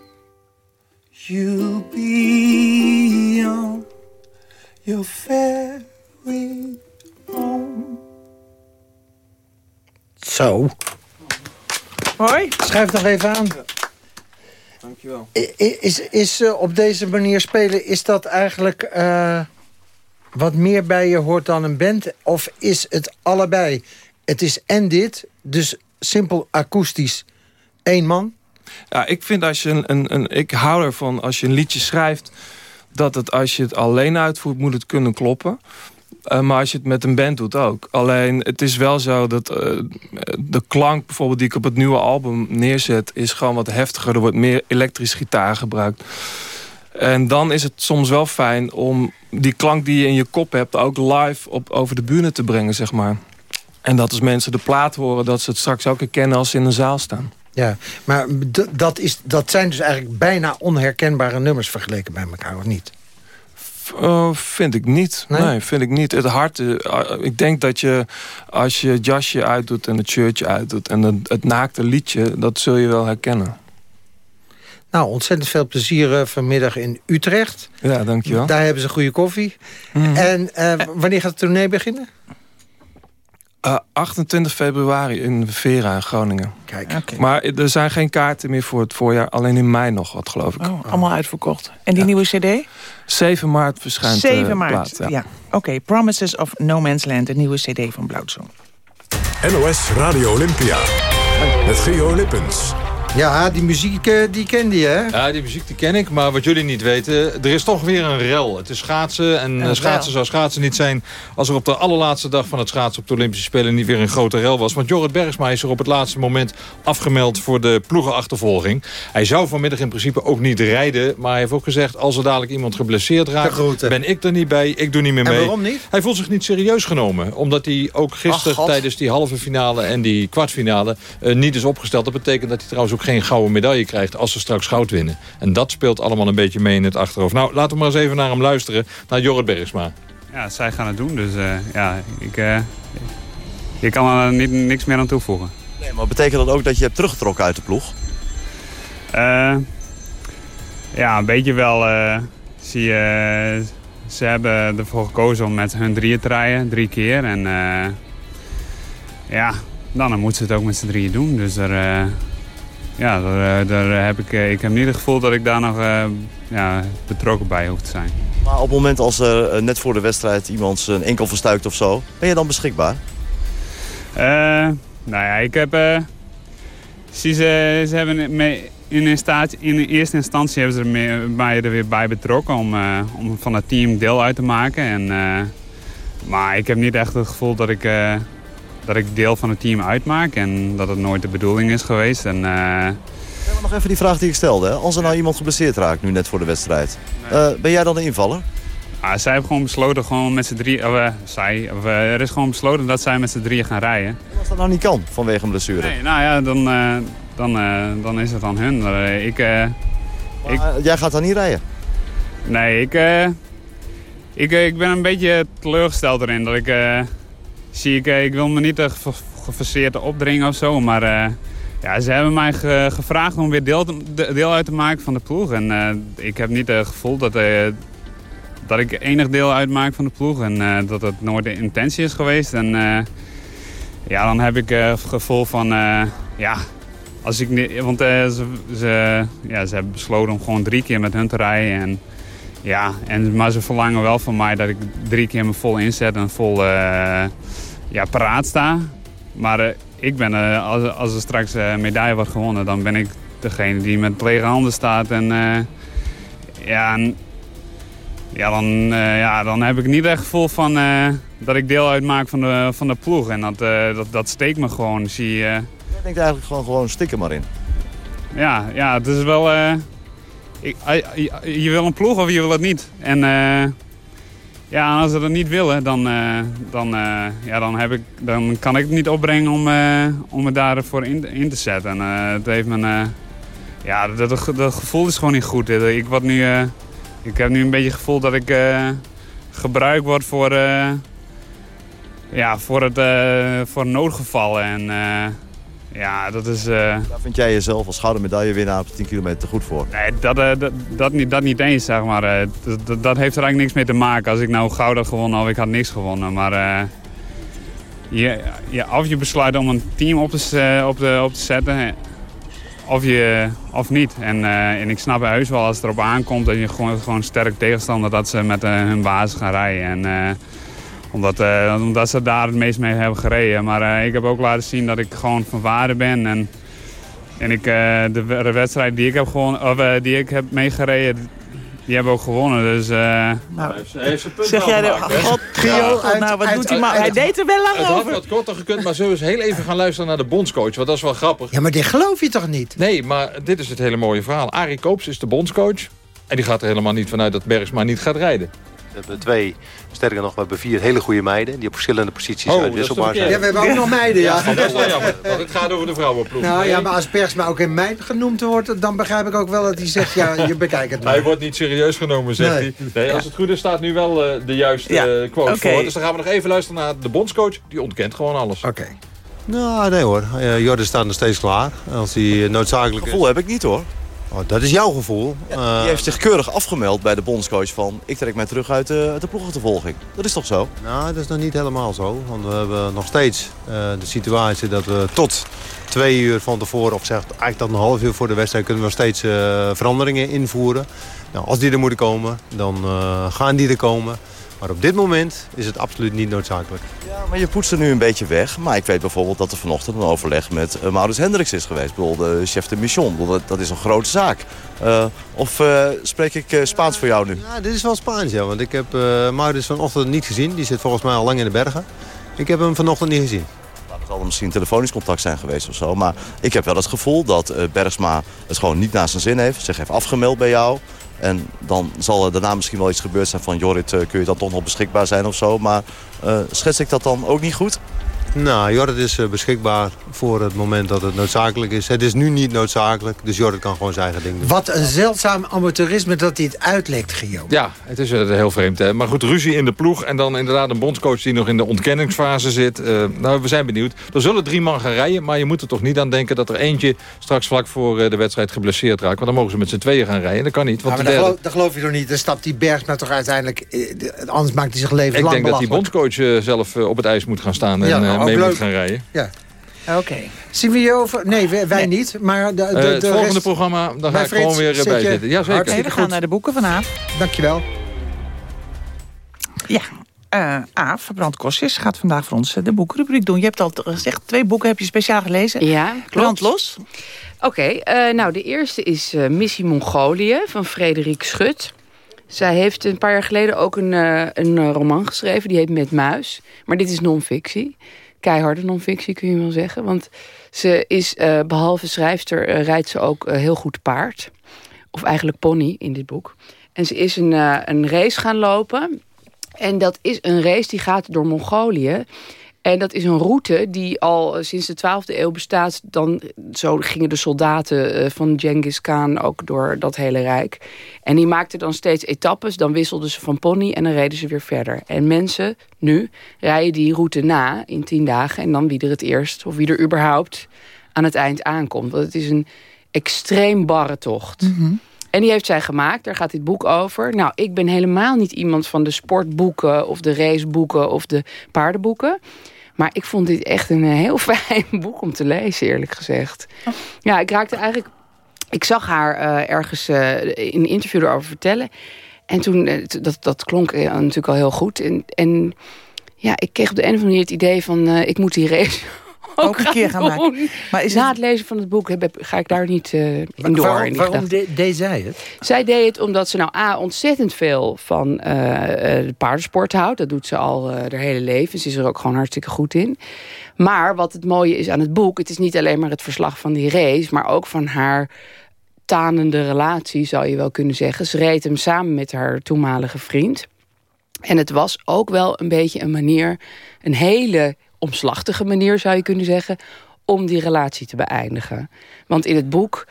you'll be on your ferry home. Zo. Hoi. Schrijf nog even aan. Dankjewel. Is, is eh, op deze manier spelen, is dat eigenlijk eh, wat meer bij je hoort dan een band? Of is het allebei? Het is en dit, dus simpel akoestisch. Eén man? Ja, ik vind als je een, een, een... Ik hou ervan als je een liedje schrijft... dat het als je het alleen uitvoert, moet het kunnen kloppen. Eh, maar als je het met een band doet ook. Alleen, het is wel zo dat eh, de klank bijvoorbeeld die ik op het nieuwe album neerzet... is gewoon wat heftiger. Er wordt meer elektrisch gitaar gebruikt. En dan is het soms wel fijn om die klank die je in je kop hebt... ook live op, over de bühne te brengen, zeg maar. En dat als mensen de plaat horen, dat ze het straks ook herkennen als ze in een zaal staan. Ja, maar dat, is, dat zijn dus eigenlijk bijna onherkenbare nummers vergeleken bij elkaar, of niet? Uh, vind ik niet. Nee? vind ik niet. Het hart, uh, ik denk dat je als je het jasje uitdoet en het shirtje uitdoet... en het, het naakte liedje, dat zul je wel herkennen. Nou, ontzettend veel plezier vanmiddag in Utrecht. Ja, dankjewel. Daar hebben ze goede koffie. Mm. En wanneer gaat het tournee beginnen? 28 februari in Vera in Groningen. Kijk. Okay. Maar er zijn geen kaarten meer voor het voorjaar. Alleen in mei nog wat, geloof ik. Oh, allemaal uitverkocht. En die ja. nieuwe cd? 7 maart verschijnt 7 maart, plaat, ja. ja. Oké, okay. Promises of No Man's Land, de nieuwe cd van Blauwzoen. NOS Radio Olympia. Met Geo Lippens. Ja, die muziek uh, die kende je, hè? Ja, die muziek die ken ik. Maar wat jullie niet weten, er is toch weer een rel. Het is schaatsen. En uh, schaatsen zou schaatsen niet zijn... als er op de allerlaatste dag van het schaatsen op de Olympische Spelen... niet weer een grote rel was. Want Jorrit Bergsma is er op het laatste moment afgemeld... voor de ploegenachtervolging. Hij zou vanmiddag in principe ook niet rijden. Maar hij heeft ook gezegd, als er dadelijk iemand geblesseerd raakt... ben ik er niet bij, ik doe niet meer mee. En waarom niet? Hij voelt zich niet serieus genomen. Omdat hij ook gisteren tijdens die halve finale en die kwartfinale... Uh, niet is opgesteld. Dat betekent dat hij trouwens ook geen gouden medaille krijgt als ze straks goud winnen. En dat speelt allemaal een beetje mee in het achterhoofd. Nou, laten we maar eens even naar hem luisteren, naar Jorrit Bergsma. Ja, zij gaan het doen, dus uh, ja, ik, uh, ik kan er niet, niks meer aan toevoegen. Nee, maar betekent dat ook dat je hebt teruggetrokken uit de ploeg? Uh, ja, een beetje wel. zie je, ze hebben ervoor gekozen om met hun drieën te rijden, drie keer. En ja, dan moeten ze het ook met z'n drieën doen. Dus er ja, daar, daar, heb ik, ik heb niet het gevoel dat ik daar nog uh, ja, betrokken bij hoef te zijn. Maar op het moment als er uh, net voor de wedstrijd iemand zijn enkel verstuikt of zo, ben je dan beschikbaar? Uh, nou ja, ik heb... ze, ze hebben me in, in eerste instantie hebben ze me, mij er weer bij betrokken om, om van het team deel uit te maken. En, maar ik heb niet echt het gevoel dat ik dat ik deel van het team uitmaak en dat het nooit de bedoeling is geweest. En, uh... nog even die vraag die ik stelde. Hè? Als er nou iemand geblesseerd raakt nu net voor de wedstrijd, nee. uh, ben jij dan de invaller? Ah, zij hebben gewoon besloten gewoon met z'n drie, of, uh, zij, er is gewoon besloten dat zij met z'n drieën gaan rijden. En als dat nou niet kan vanwege een blessure? Nee, nou ja, dan, dan, dan is het aan hun. ik, ik... jij gaat dan niet rijden? Nee, ik, ik, ik ben een beetje teleurgesteld erin dat ik zie ik, ik wil me niet gefaseerd opdringen of zo, maar uh, ja, ze hebben mij ge gevraagd om weer deel, deel uit te maken van de ploeg. En uh, ik heb niet het gevoel dat, dat ik enig deel uitmaak van de ploeg en dat het nooit de intentie is geweest. En ja, dan heb ik het gevoel van, ja, als ik niet, want ze, ze, ja, ze hebben besloten om gewoon drie keer met hun te rijden. En, ja, en, maar ze verlangen wel van mij dat ik drie keer me vol inzet en vol ja, paraat sta. Maar uh, ik ben, uh, als, als er straks een uh, medaille wordt gewonnen, dan ben ik degene die met lege handen staat. En, ja, en, ja, dan, ja, dan heb ik niet echt het gevoel van dat ik deel uitmaak van de, van de ploeg. En dat, dat, dat steekt me gewoon. Zie, Jij denkt eigenlijk gewoon, gewoon stik er maar in. Ja, ja, het is wel... Ik, je wil een ploeg of je wil het niet. En ja, als ze dat niet willen, dan, uh, dan, uh, ja, dan, heb ik, dan kan ik het niet opbrengen om, uh, om me daarvoor in, in te zetten. En, het heeft me, ja, dat, gevoel is gewoon niet goed. Ik, word nu, ik heb nu een beetje het gevoel dat ik gebruikt word voor, ja, voor, het, voor noodgevallen. En, ja, dat is... Uh... Daar vind jij jezelf als gouden medaillewinnaar op de 10 kilometer te goed voor? Nee, dat, uh, dat, dat, niet, dat niet eens, zeg maar. Uh, dat, dat, heeft er eigenlijk niks mee te maken. Als ik nou goud had gewonnen of ik had niks gewonnen. Maar je, je, of je besluit om een team op te, op de, op te zetten, of, je, of niet. En, en ik snap heus wel als het erop aankomt dat je gewoon, gewoon sterk tegenstander dat ze met hun basis gaan rijden. En, omdat, uh, omdat ze daar het meest mee hebben gereden. Maar uh, ik heb ook laten zien dat ik gewoon van waarde ben. En, en ik, uh, de, de, wedstrijd die ik heb, gewonnen, of, die ik heb meegereden, die hebben ook gewonnen. Dus, nou, zeg jij, de, god, Gio, ja. nou wat doet hij maar? Hij deed er wel lang het over. Het had wat korter gekund, maar zullen we eens heel even gaan luisteren naar de bondscoach. Want dat is wel grappig. Ja, maar dit geloof je toch niet? Nee, maar dit is het hele mooie verhaal. Arie Koops is de bondscoach. En die gaat er helemaal niet vanuit dat Bergsma niet gaat rijden. We hebben twee, sterker nog, we hebben vier hele goede meiden... die op verschillende posities Oh, uitwisselbaar zijn. Ja, we hebben ook nog meiden, ja. dat is wel jammer, want het gaat over de vrouwenploeg. Nou ja, maar als Bergsma ook in mijn genoemd wordt... dan begrijp ik ook wel dat hij zegt, ja, je bekijkt het maar. Hij wordt niet serieus genomen, zegt Nee. hij. Nee, als het goed is, staat nu wel eh, de juiste Ja, eh, quote voor. Dus dan gaan we nog even luisteren naar de bondscoach. Die ontkent gewoon alles. Oké. Nou, nee hoor. Uh, Jordan staat nog steeds klaar. Als hij noodzakelijk Gevoel heb ik niet hoor. Oh, dat is jouw gevoel. Die Eh, heeft zich keurig afgemeld bij de bondscoach van... ik trek mij terug uit de, uit de. Dat is toch zo? Nou, dat is nog niet helemaal zo. Want we hebben nog steeds eh, de situatie dat we tot twee uur van tevoren... of zeg eigenlijk tot een half uur voor de wedstrijd... kunnen we nog steeds eh, veranderingen invoeren. Nou, als die er moeten komen, dan eh, gaan die er komen. Maar op dit moment is het absoluut niet noodzakelijk. Ja, maar je poetst er nu een beetje weg. Maar ik weet bijvoorbeeld dat er vanochtend een overleg met uh, Maurits Hendricks is geweest. Ik bedoel, de chef de mission. Bedoel, dat, dat is een grote zaak. Uh, of uh, spreek ik uh, Spaans voor jou nu? Ja, dit is wel Spaans, ja. Want ik heb uh, Maurits vanochtend niet gezien. Die zit volgens mij al lang in de bergen. Ik heb hem vanochtend niet gezien. Zal misschien telefonisch contact zijn geweest of zo. Maar ik heb wel het gevoel dat uh, Bergsma het gewoon niet naar zijn zin heeft. Zich heeft afgemeld bij jou. En dan zal er daarna misschien wel iets gebeurd zijn van... Jorrit, uh, kun je dan toch nog beschikbaar zijn of zo. Maar uh, schets ik dat dan ook niet goed? Nou, Jorrit is uh, beschikbaar voor het moment dat het noodzakelijk is. Het is nu niet noodzakelijk, dus Jorrit kan gewoon zijn eigen ding doen. Wat een zeldzaam amateurisme dat hij het uitlekt, Gio. Ja, het is uh, heel vreemd. Hè? Maar goed, ruzie in de ploeg en dan inderdaad een bondscoach die nog in de ontkenningsfase zit. Uh, nou, we zijn benieuwd. Er zullen drie man gaan rijden, maar je moet er toch niet aan denken... dat er eentje straks vlak voor de wedstrijd geblesseerd raakt. Want dan mogen ze met z'n tweeën gaan rijden. Dat kan niet. Want ja, maar dat, geloof, dat geloof je toch niet? Dan stapt die Bergsma toch uiteindelijk... eh, anders maakt hij zich levenslang Ik denk dat die bondscoach zelf op het ijs moet gaan staan en Ja, nou, mee leuk. moet gaan rijden. Ja. Oké. Zien we je over? Nee, wij, wij niet. Maar de, de, Uh, het de volgende rest- programma, daar ga ik gewoon weer zit bij je zitten. Ja, zeker. we gaan goed. naar de boeken vanavond. Dankjewel. Ja, eh Aaf, Verbrand Kostjes gaat vandaag voor ons eh, de boekrubriek doen. Je hebt al gezegd, twee boeken heb je speciaal gelezen. Ja, klopt. Brand los. Oké, eh, nou de eerste is eh, Missie Mongolië van Frederik Schut. Zij heeft een paar jaar geleden ook een, eh, een eh, roman geschreven. Die heet Met Muis. Maar dit is non-fictie. Keiharde non-fictie kun je wel zeggen. Want ze is, eh, behalve schrijfster, eh, rijdt ze ook eh, heel goed paard. Of eigenlijk pony in dit boek. En ze is een, een race gaan lopen. En dat is een race die gaat door Mongolië. En dat is een route die al eh, sinds de 12e eeuw bestaat. Dan, zo gingen de soldaten eh, van Genghis Khan ook door dat hele rijk. En die maakten dan steeds etappes. Dan wisselden ze van pony en dan reden ze weer verder. En mensen nu rijden die route na in tien dagen. En dan wie er het eerst of wie er überhaupt aan het eind aankomt. Want het is een extreem barre tocht. En die heeft zij gemaakt, daar gaat dit boek over. Nou, ik ben helemaal niet iemand van de sportboeken... of de raceboeken of de paardenboeken. Maar ik vond dit echt een eh, heel fijn boek om te lezen, eerlijk gezegd. Ja, ik raakte eigenlijk... Ik zag haar eh, ergens eh, in een interview erover vertellen. En toen, dat, dat klonk natuurlijk al heel goed. En, en ja, ik kreeg op de een of andere manier het idee van... ik moet die race ook, een keer gaan doen. maken. Maar is Na het lezen van het boek heb, heb- ga ik daar niet eh, in door. waarom in die waarom gedachte. de- deed zij het? Zij deed het omdat ze nou A, ontzettend veel van eh, eh, de paardensport houdt. Dat doet ze al eh haar hele leven. Ze is er ook gewoon hartstikke goed in. Maar wat het mooie is aan het boek... het is niet alleen maar het verslag van die race... maar ook van haar tanende relatie, zou je wel kunnen zeggen. Ze reed hem samen met haar toenmalige vriend. En het was ook wel een beetje een manier... een hele omslachtige manier, zou je kunnen zeggen... om die relatie te beëindigen. Want in het boek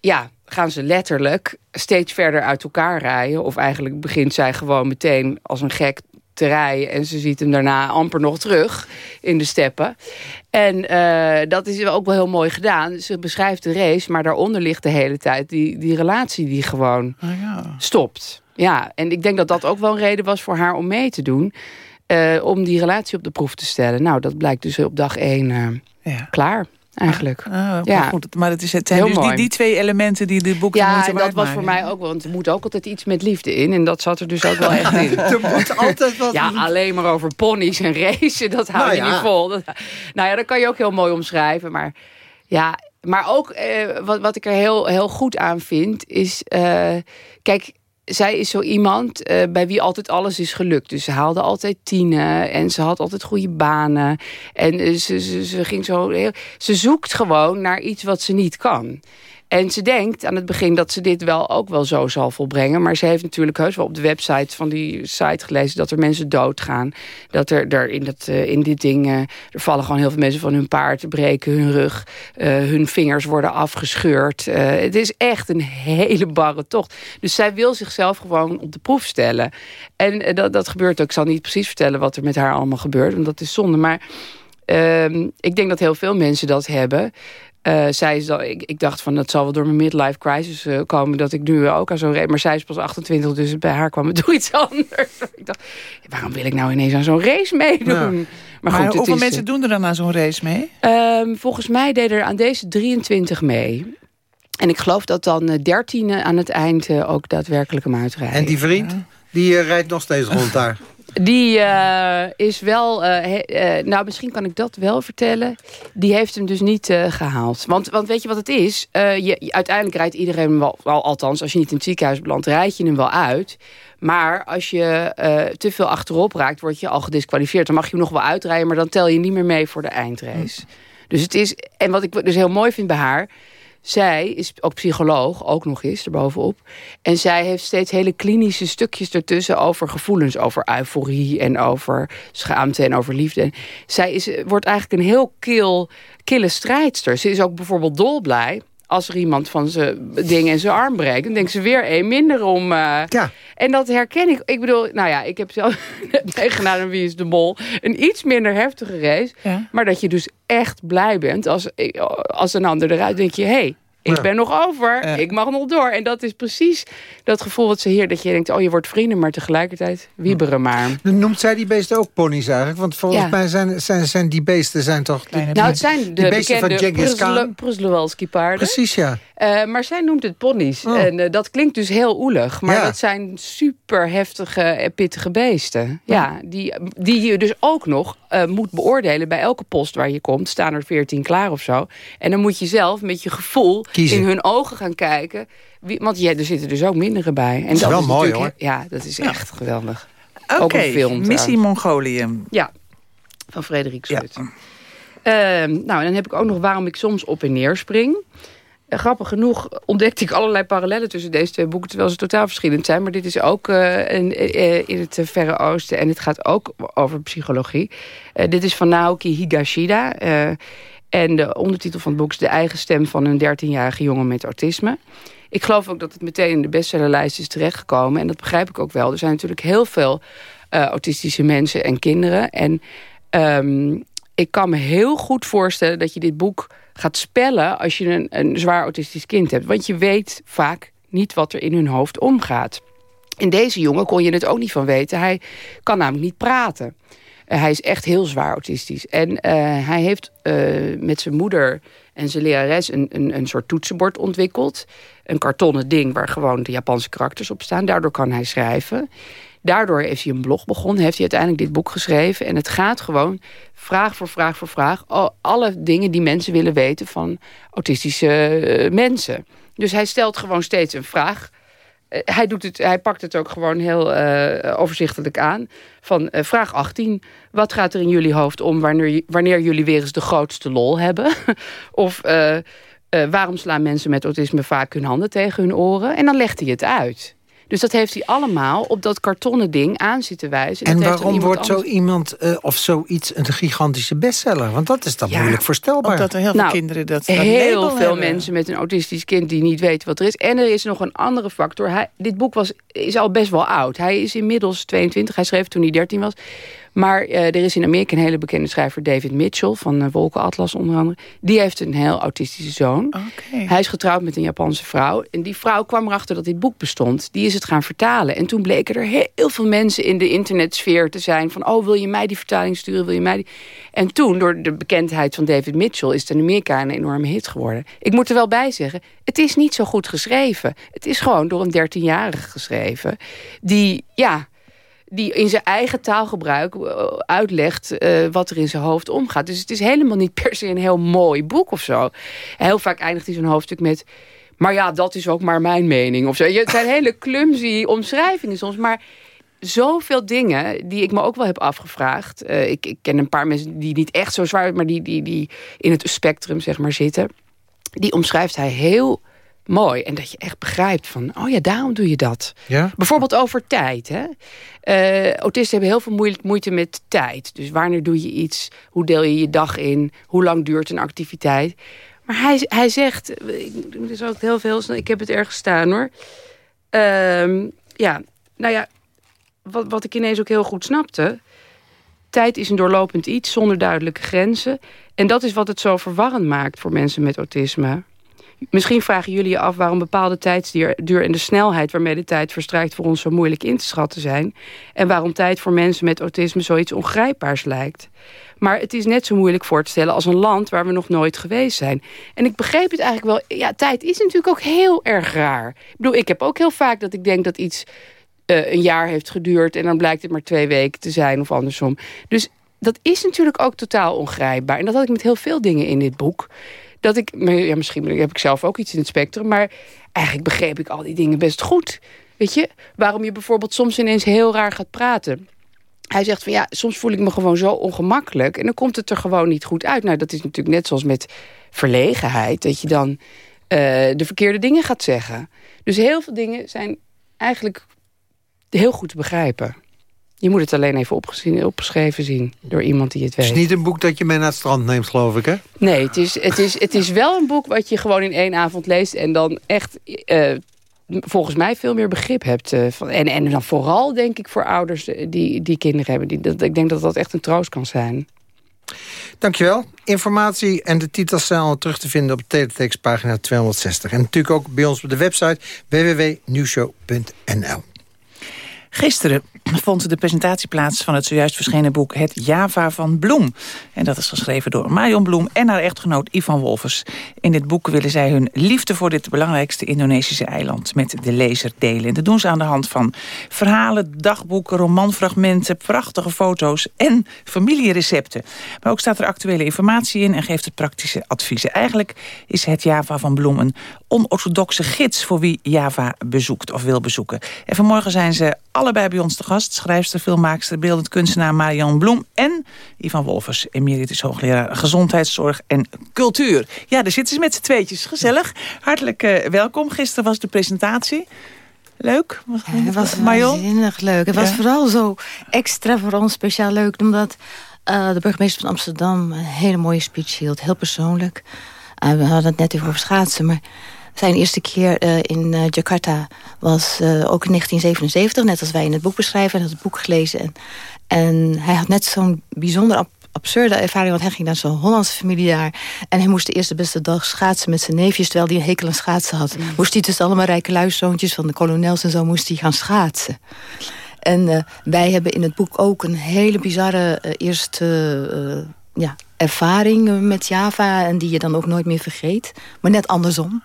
ja, gaan ze letterlijk steeds verder uit elkaar rijden. Of eigenlijk begint zij gewoon meteen als een gek te rijden. En ze ziet hem daarna amper nog terug in de steppen. En eh, dat is ook wel heel mooi gedaan. Ze beschrijft de race, maar daaronder ligt de hele tijd die, die relatie die gewoon stopt. Ja, en ik denk dat dat ook wel een reden was voor haar om mee te doen. Eh, om die relatie op de proef te stellen. Nou, dat blijkt dus op dag één eh, klaar, eigenlijk. Ah, oké, ja. goed. Maar het, is, het zijn Heel dus die, mooi. die twee elementen die de boek de Ja, en dat was voor mij ook wel, want er moet ook altijd iets met liefde in. En dat zat er dus ook wel echt in. Er moet altijd wat... Ja, alleen maar over ponies en racen, dat hou Nou je ja. niet vol. Dat, nou ja, dat kan je ook heel mooi omschrijven. Maar ja, maar ook eh, wat, wat ik er heel, heel goed aan vind, is... eh, kijk, zij is zo iemand eh, bij wie altijd alles is gelukt. Dus ze haalde altijd tienen en ze had altijd goede banen. En eh, ze, ze, ze ging zo heel, ze zoekt gewoon naar iets wat ze niet kan. En ze denkt aan het begin dat ze dit wel ook wel zo zal volbrengen. Maar ze heeft natuurlijk heus wel op de website van die site gelezen... dat er mensen doodgaan. Dat er, er in, dat, uh, in dit ding... Uh, er vallen gewoon heel veel mensen van hun paard, breken hun rug. Uh, hun vingers worden afgescheurd. het is echt een hele barre tocht. Dus zij wil zichzelf gewoon op de proef stellen. En dat, dat gebeurt ook. Ik zal niet precies vertellen wat er met haar allemaal gebeurt. Want dat is zonde. Maar... Uh, ik denk dat heel veel mensen dat hebben. Uh, zij is dan, ik, ik, dacht van dat zal wel door mijn midlife crisis uh, komen dat ik nu ook aan zo'n race. Maar zij is pas 28, dus bij haar kwam het door iets anders. ik dacht, waarom wil ik nou ineens aan zo'n race meedoen? Ja. Maar, maar, goed, hoeveel is, mensen doen er dan aan zo'n race mee? Um, volgens mij deden er aan deze 23 mee. En ik geloof dat dan 13 aan het eind uh, ook daadwerkelijk hem uitrijden. En die vriend, ja. die rijdt nog steeds rond daar? Die uh, is wel... Uh, he, uh, nou, misschien kan ik dat wel vertellen. Die heeft hem dus niet gehaald. Want, want weet je wat het is? Je, uiteindelijk rijdt iedereen hem wel, wel... Althans, als je niet in het ziekenhuis belandt, rijd je hem wel uit. Maar als je te veel achterop raakt, word je al gedisqualificeerd. Dan mag je hem nog wel uitrijden, maar dan tel je niet meer mee voor de eindrace. Hm. Dus het is... En wat ik dus heel mooi vind bij haar zij is ook psycholoog, ook nog eens, erbovenop. En zij heeft steeds hele klinische stukjes ertussen over gevoelens. Over euforie en over schaamte en over liefde. Zij is, wordt eigenlijk een heel kil, kille strijdster. Ze is ook bijvoorbeeld dolblij als er iemand van zijn ding in zijn arm breekt... dan denkt ze weer één minder om... Uh... Ja. En dat herken ik. Ik bedoel, nou ja, ik heb zelf meegedaan aan Wie is de Mol. Een iets minder heftige race. Ja. Maar dat je dus echt blij bent als, als een ander eruit. denk je, hé, hey, ik ja. ben nog over, ja. ik mag nog door. En dat is precies dat gevoel wat ze hier... dat je denkt, oh, je wordt vrienden, maar tegelijkertijd wieberen maar. Noemt zij die beesten ook ponies eigenlijk? Want volgens ja. mij zijn, zijn, zijn die beesten zijn toch... Die, nou, het zijn de bekende Pruslowalski paarden. Precies, ja. Uh, maar zij noemt het ponies. Oh. En uh, dat klinkt dus heel oelig. Maar ja. dat zijn super heftige, pittige beesten. Ja, die, die je dus ook nog uh, moet beoordelen. Bij elke post waar je komt staan er veertien klaar of zo. En dan moet je zelf met je gevoel Kiezen. in hun ogen gaan kijken. Wie, want ja, er zitten dus ook mindere bij. En dat is dat wel is mooi hoor. Ja, dat is echt geweldig. Oké, okay, Missie Mongolië. Ja, van Frederik Schut. Uh, nou, en dan heb ik ook nog waarom ik soms op en neer spring. Grappig genoeg ontdekte ik allerlei parallellen tussen deze twee boeken... terwijl ze totaal verschillend zijn. Maar dit is ook in, uh, in het Verre Oosten en het gaat ook over psychologie. dit is van Naoki Higashida. en de ondertitel van het boek is De eigen stem van een 13-jarige jongen met autisme. Ik geloof ook dat het meteen in de bestsellerlijst is terechtgekomen. En dat begrijp ik ook wel. Er zijn natuurlijk heel veel autistische mensen en kinderen. En um, ik kan me heel goed voorstellen dat je dit boek gaat spellen... als je een, een zwaar autistisch kind hebt. Want je weet vaak niet wat er in hun hoofd omgaat. In deze jongen kon je het ook niet van weten. Hij kan namelijk niet praten. Uh, hij is echt heel zwaar autistisch. En uh, hij heeft uh, met zijn moeder en zijn lerares een, een, een soort toetsenbord ontwikkeld. Een kartonnen ding waar gewoon de Japanse karakters op staan. Daardoor kan hij schrijven. Daardoor heeft hij een blog begonnen, heeft hij uiteindelijk dit boek geschreven. En het gaat gewoon vraag voor vraag voor vraag. Alle dingen die mensen willen weten van autistische mensen. Dus hij stelt gewoon steeds een vraag. Hij, doet het, hij pakt het ook gewoon heel uh, overzichtelijk aan. Van vraag 18. Wat gaat er in jullie hoofd om wanneer, wanneer jullie weer eens de grootste lol hebben? of waarom slaan mensen met autisme vaak hun handen tegen hun oren? En dan legt hij het uit. Dus dat heeft hij allemaal op dat kartonnen ding aan zitten wijzen. En, en waarom wordt zo iemand uh, of zoiets een gigantische bestseller? Want dat is dan ja, moeilijk voorstelbaar. Omdat er heel nou, veel kinderen dat, dat Heel veel hebben. mensen met een autistisch kind die niet weten wat er is. En er is nog een andere factor. Hij, dit boek was, is al best wel oud. Hij is inmiddels 22. Hij schreef toen hij 13 was. Maar uh, er is in Amerika een hele bekende schrijver, David Mitchell... van uh, Wolkenatlas onder andere. Die heeft een heel autistische zoon. Okay. Hij is getrouwd met een Japanse vrouw. En die vrouw kwam erachter dat dit boek bestond. Die is het gaan vertalen. En toen bleken er heel veel mensen in de internetsfeer te zijn... van, oh, wil je mij die vertaling sturen? Wil je mij die... En toen, door de bekendheid van David Mitchell... is het in Amerika een enorme hit geworden. Ik moet er wel bij zeggen, het is niet zo goed geschreven. Het is gewoon door een 13-jarige geschreven. Die, ja die in zijn eigen taalgebruik uitlegt uh, wat er in zijn hoofd omgaat. Dus het is helemaal niet per se een heel mooi boek of zo. Heel vaak eindigt hij zo'n hoofdstuk met... maar ja, dat is ook maar mijn mening of zo. Het zijn hele clumsy omschrijvingen soms, maar zoveel dingen die ik me ook wel heb afgevraagd. Uh, ik, ik, ken een paar mensen die niet echt zo zwaar... maar die, die, die in het spectrum zeg maar zitten. Die omschrijft hij heel mooi. En dat je echt begrijpt van, oh ja, daarom doe je dat. Ja? Bijvoorbeeld over tijd. Hè? Eh, autisten hebben heel veel moeite, met tijd. Dus wanneer doe je iets? Hoe deel je je dag in? Hoe lang duurt een activiteit? Maar hij, hij zegt, dit is ook heel veel, ik heb het ergens staan hoor. Ehm, ja, nou ja, wat, wat ik ineens ook heel goed snapte. Tijd is een doorlopend iets zonder duidelijke grenzen. En dat is wat het zo verwarrend maakt voor mensen met autisme. Misschien vragen jullie je af waarom bepaalde tijdsduur en de snelheid waarmee de tijd verstrijkt voor ons zo moeilijk in te schatten zijn. En waarom tijd voor mensen met autisme zoiets ongrijpbaars lijkt. Maar het is net zo moeilijk voor te stellen als een land waar we nog nooit geweest zijn. En ik begreep het eigenlijk wel. Ja, tijd is natuurlijk ook heel erg raar. Ik bedoel, ik heb ook heel vaak dat ik denk dat iets uh, een jaar heeft geduurd... en dan blijkt het maar twee weken te zijn of andersom. Dus dat is natuurlijk ook totaal ongrijpbaar. En dat had ik met heel veel dingen in dit boek. Dat ik, ja, misschien heb ik zelf ook iets in het spectrum... maar eigenlijk begreep ik al die dingen best goed. Weet je, waarom je bijvoorbeeld soms ineens heel raar gaat praten... Hij zegt van ja, soms voel ik me gewoon zo ongemakkelijk. En dan komt het er gewoon niet goed uit. Nou, dat is natuurlijk net zoals met verlegenheid. Dat je dan uh, de verkeerde dingen gaat zeggen. Dus heel veel dingen zijn eigenlijk heel goed te begrijpen. Je moet het alleen even opgezien, opgeschreven zien door iemand die het weet. Het is niet een boek dat je mee naar het strand neemt, geloof ik, hè? Nee, het is, het is, het is wel een boek wat je gewoon in één avond leest... en dan echt uh, volgens mij veel meer begrip hebt. Uh, van, en, en dan vooral, denk ik, voor ouders die, die kinderen hebben. Die, dat, ik denk dat dat echt een troost kan zijn. Dankjewel. Informatie en de titels zijn al terug te vinden op teletext pagina 260. En natuurlijk ook bij ons op de website www.nieuwshow.nl. Gisteren vond de presentatie plaats van het zojuist verschenen boek Het Java van Bloem. En dat is geschreven door Marion Bloem en haar echtgenoot Ivan Wolfers. In dit boek willen zij hun liefde voor dit belangrijkste Indonesische eiland met de lezer delen. En dat doen ze aan de hand van verhalen, dagboeken, romanfragmenten, prachtige foto's en familierecepten. Maar ook staat er actuele informatie in en geeft het praktische adviezen. Eigenlijk is Het Java van Bloem een onorthodoxe gids voor wie Java bezoekt of wil bezoeken. En vanmorgen zijn ze allebei bij ons te gast. Schrijfster, filmmaakster, beeldend kunstenaar Marian Bloem... en Ivan Wolfers, emeritus hoogleraar gezondheidszorg en cultuur. Ja, daar zitten ze met z'n tweetjes. Gezellig. Hartelijk uh, welkom. Gisteren was de presentatie. Leuk? Ja, het was waanzinnig leuk. Het was vooral zo extra voor ons speciaal leuk... omdat uh, de burgemeester van Amsterdam een hele mooie speech hield. Heel persoonlijk. Uh, we hadden het net even over schaatsen, maar zijn eerste keer uh, in uh, Jakarta was uh, ook in 1977, net als wij in het boek beschrijven. Hij had het boek gelezen. En, en hij had net zo'n bijzonder ab absurde ervaring, want hij ging naar zo'n Hollandse familie daar. En hij moest de eerste beste dag schaatsen met zijn neefjes, terwijl hij een hekel aan schaatsen had. Mm. Moest hij tussen allemaal rijke luiszoontjes van de kolonels en zo, moest hij gaan schaatsen. En wij hebben in het boek ook een hele bizarre eerste ja, ervaring met Java... en die je dan ook nooit meer vergeet. Maar net andersom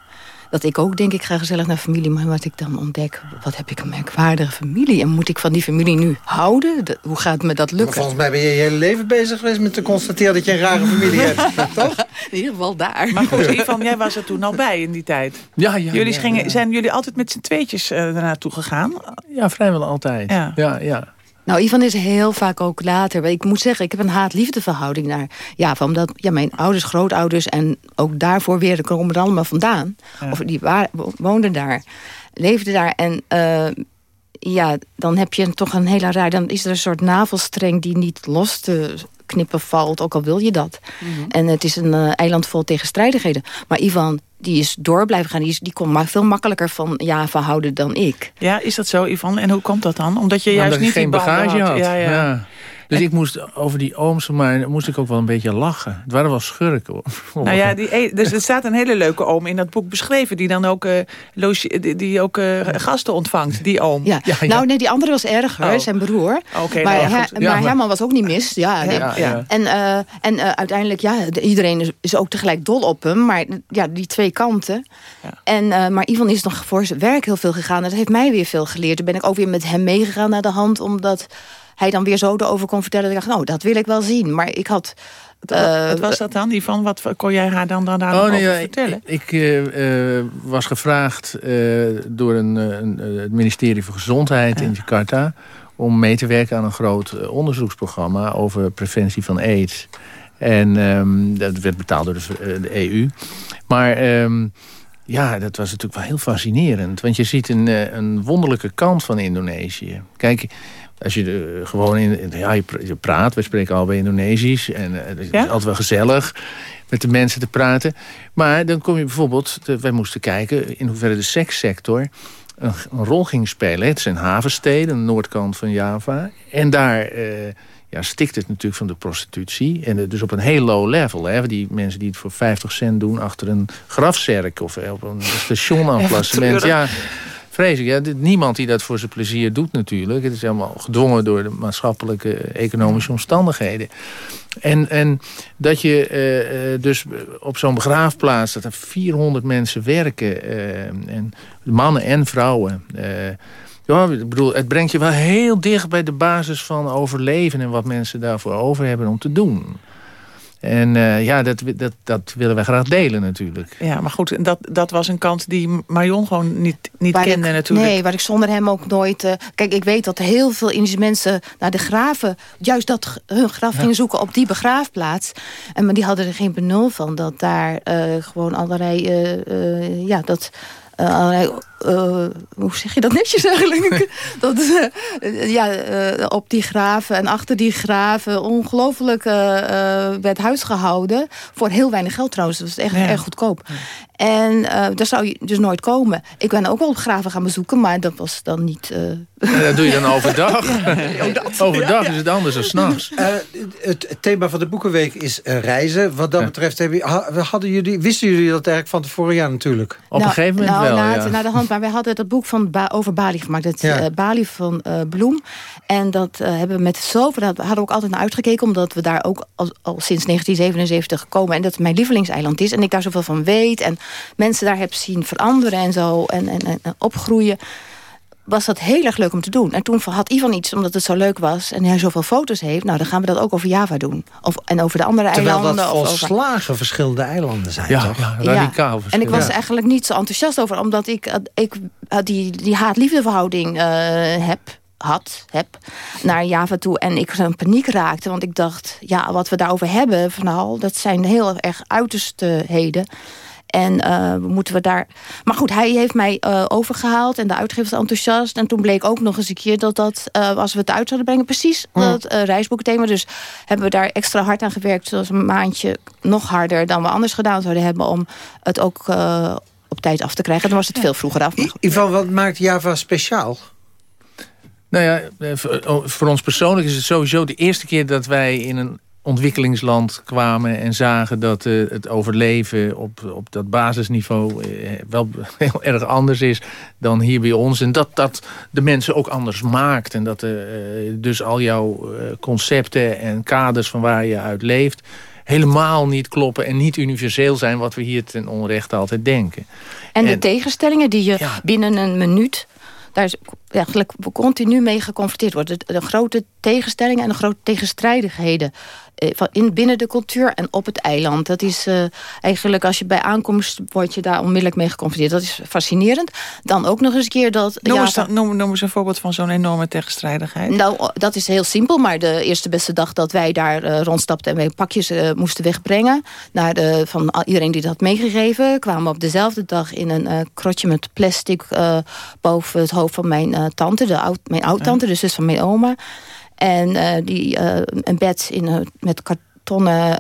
dat ik ook denk, ik ga gezellig naar familie. Maar wat ik dan ontdek, wat heb ik een merkwaardige familie. En moet ik van die familie nu houden? hoe gaat me dat lukken? Maar volgens mij ben je je hele leven bezig geweest met te constateren dat je een rare familie hebt. toch? In ieder geval daar. Maar goed, Ivan, jij was er toen al bij in die tijd. Ja, ja. Jullie ja, gingen, ja. Zijn jullie altijd met z'n tweetjes uh, naartoe gegaan? Ja, vrijwel altijd. Ja, ja. ja. Nou, Ivan is heel vaak ook later. Ik moet zeggen, ik heb een haat-liefde verhouding naar Java. Omdat ja, mijn ouders, grootouders en ook daarvoor weer... komen er allemaal vandaan. Ja. Of die waar, woonden daar, leefden daar. En uh, ja, dan heb je toch een hele raar... Dan is er een soort navelstreng die niet los te knippen valt. Ook al wil je dat. Mm -hmm. En het is een uh, eiland vol tegenstrijdigheden. Maar Ivan die is door blijven gaan. Die, is, die kon maar veel makkelijker van Java houden dan ik. Ja, is dat zo, Ivan? En hoe komt dat dan? Omdat je nou, juist niet geen bagage had. had. Ja, ja. ja. Dus en, ik moest over die ooms, maar moest ik ook wel een beetje lachen. Het waren wel schurken. Nou ja, die, dus er staat een hele leuke oom in dat boek beschreven... die dan ook, uh, loge, die, die ook uh, gasten ontvangt, die oom. Ja. Ja, ja. Nou nee, die andere was erger, oh. zijn broer. Okay, maar, nou, her, maar Herman was ook niet mis. Ja, nee. En, uh, en uiteindelijk, ja, iedereen is, is, ook tegelijk dol op hem. Maar ja, die twee kanten. En, maar Ivan is nog voor zijn werk heel veel gegaan. En dat heeft mij weer veel geleerd. Toen ben ik ook weer met hem meegegaan naar de hand, omdat hij dan weer zo erover kon vertellen. Dat ik dacht, nou, dat wil ik wel zien. Maar ik had... Uh, wat was dat dan, Ivan? Wat kon jij haar dan, dan daarover oh, nee, vertellen? Ik, ik uh, was gevraagd uh, door een, een, het ministerie voor Gezondheid in Jakarta... om mee te werken aan een groot onderzoeksprogramma... over preventie van aids. En um, dat werd betaald door de, de EU. Maar... Um, ja, dat was natuurlijk wel heel fascinerend. Want je ziet een, eh, een wonderlijke kant van Indonesië. Kijk, als je de, gewoon in, ja, je, praat, we spreken al bij Indonesisch. En uh, het is altijd wel gezellig met de mensen te praten. Maar dan kom je bijvoorbeeld, de, wij moesten kijken in hoeverre de sekssector een, een rol ging spelen. Het zijn havensteden aan de noordkant van Java. En daar uh, ja, stikt het natuurlijk van de prostitutie. En dus op een heel low level. Hè. Die mensen die het voor 50 cent doen achter een grafzerk... of op een stationemplacement. Ja, vreselijk. Ja, niemand die dat voor zijn plezier doet natuurlijk. Het is helemaal gedwongen door de maatschappelijke economische omstandigheden. En, en dat je uh, dus op zo'n begraafplaats... dat er 400 mensen werken. Uh, en mannen en vrouwen... Uh, ja, ik bedoel, het brengt je wel heel dicht bij de basis van overleven... en wat mensen daarvoor over hebben om te doen. En uh, ja, dat, dat, dat willen wij graag delen natuurlijk. Ja, maar goed, dat, dat was een kant die Marion gewoon niet, niet waar kende ik, natuurlijk. Nee, waar ik zonder hem ook nooit... Uh, kijk, ik weet dat heel veel Indische mensen naar de graven... juist dat hun graf ja. gingen zoeken op die begraafplaats. En maar die hadden er geen benul van dat daar uh, gewoon allerlei... ja, dat uh, allerlei, uh, hoe zeg je dat netjes eigenlijk? dat, uh, ja, op die graven en achter die graven ongelooflijk werd huis gehouden. Voor heel weinig geld trouwens. Dat was echt ja. erg goedkoop. En daar zou je dus nooit komen. Ik ben ook wel graven gaan bezoeken, maar dat was dan niet... Ja, dat doe je dan overdag. overdag ja, is het anders dan s'nachts. het thema van de Boekenweek is reizen. Wat dat betreft hebben, hadden jullie, wisten jullie dat eigenlijk van tevoren? Ja, natuurlijk. Op nou, een gegeven moment nou, wel, na, ja. na de hand, maar wij hadden dat boek van ba over Bali gemaakt. Het ja. uh, Bali van uh, Bloem. En dat uh, hebben we met zoveel... Daar hadden we ook altijd naar uitgekeken. Omdat we daar ook al, al sinds 1977 komen. En dat het mijn lievelingseiland is. En ik daar zoveel van weet. En mensen daar heb zien veranderen en zo. En, en, en opgroeien was dat heel erg leuk om te doen. En toen had Ivan iets, omdat het zo leuk was... en hij zoveel foto's heeft, nou, dan gaan we dat ook over Java doen. Of, en over de andere Terwijl eilanden. Terwijl dat volslagen over... verschillende eilanden zijn, ja, toch? Ja, radicaal ja. En ik was ja. eigenlijk niet zo enthousiast over... omdat ik, ik die, die haat-liefdeverhouding uh, heb had, heb, naar Java toe. En ik in paniek raakte, want ik dacht... ja, wat we daarover hebben, van dat zijn heel erg uitersteheden... En uh, moeten we daar... Maar goed, hij heeft mij uh, overgehaald en de uitgever was enthousiast. En toen bleek ook nog eens een keer dat dat, uh, als we het uit zouden brengen... precies mm. dat reisboekthema. Dus hebben we daar extra hard aan gewerkt. Zoals een maandje nog harder dan we anders gedaan zouden hebben... om het ook op tijd af te krijgen. Dan was het veel vroeger af. Ivan, wat maakt Java speciaal? Nou ja, voor ons persoonlijk is het sowieso de eerste keer dat wij in een ontwikkelingsland kwamen en zagen dat uh, het overleven op, op dat basisniveau uh, wel heel erg anders is dan hier bij ons. En dat dat de mensen ook anders maakt. En dat uh, dus al jouw concepten en kaders van waar je uit leeft helemaal niet kloppen en niet universeel zijn wat we hier ten onrechte altijd denken. En de en, tegenstellingen die je ja. binnen een minuut daar is eigenlijk continu mee geconfronteerd wordt. De, de grote tegenstellingen en de grote tegenstrijdigheden van in, binnen de cultuur en op het eiland. Dat is uh, eigenlijk als je bij aankomst word je daar onmiddellijk mee geconfronteerd. Dat is fascinerend. Dan ook nog eens een keer dat... Noem, eens, dan, noem, noem eens een voorbeeld van zo'n enorme tegenstrijdigheid. Nou, dat is heel simpel. Maar de eerste beste dag dat wij daar uh, rondstapten... en wij pakjes uh, moesten wegbrengen... Naar de, van iedereen die dat had meegegeven... kwamen we op dezelfde dag in een krotje met plastic... boven het hoofd van mijn tante, de oud, mijn oud-tante, de zus van mijn oma... En uh, die, uh, een bed in, met kartonnen,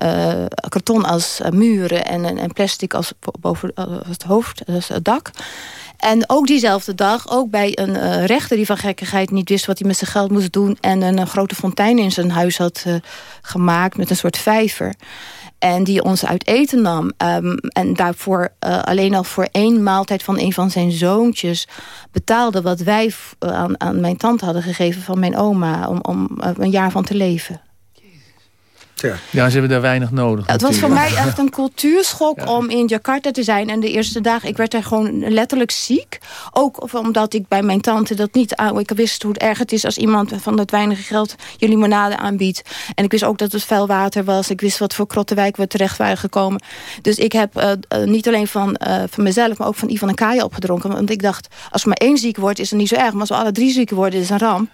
karton als muren en, en plastic als boven het hoofd, als het dak. En ook diezelfde dag, ook bij een rechter die van gekkigheid niet wist wat hij met zijn geld moest doen. En een grote fontein in zijn huis had gemaakt met een soort vijver. En die ons uit eten nam. Um, en daarvoor uh, alleen al voor één maaltijd van een van zijn zoontjes... betaalde wat wij uh, aan, aan mijn tante hadden gegeven van mijn oma... om, om uh, een jaar van te leven. Ja. ja, ze hebben daar weinig nodig. Het was voor mij echt een cultuurschok ja. om in Jakarta te zijn. En de eerste dagen, ik werd er gewoon letterlijk ziek. Ook omdat ik bij mijn tante dat niet. Ik wist hoe het erg het is als iemand van dat weinige geld je limonade aanbiedt. En ik wist ook dat het vuil water was. Ik wist wat voor Krottenwijk we terecht waren gekomen. Dus ik heb uh, uh, niet alleen van, uh, van mezelf, maar ook van Ivan en Kaya opgedronken. Want ik dacht, als er maar één ziek wordt, is het niet zo erg. Maar als we alle drie ziek worden, is het een ramp.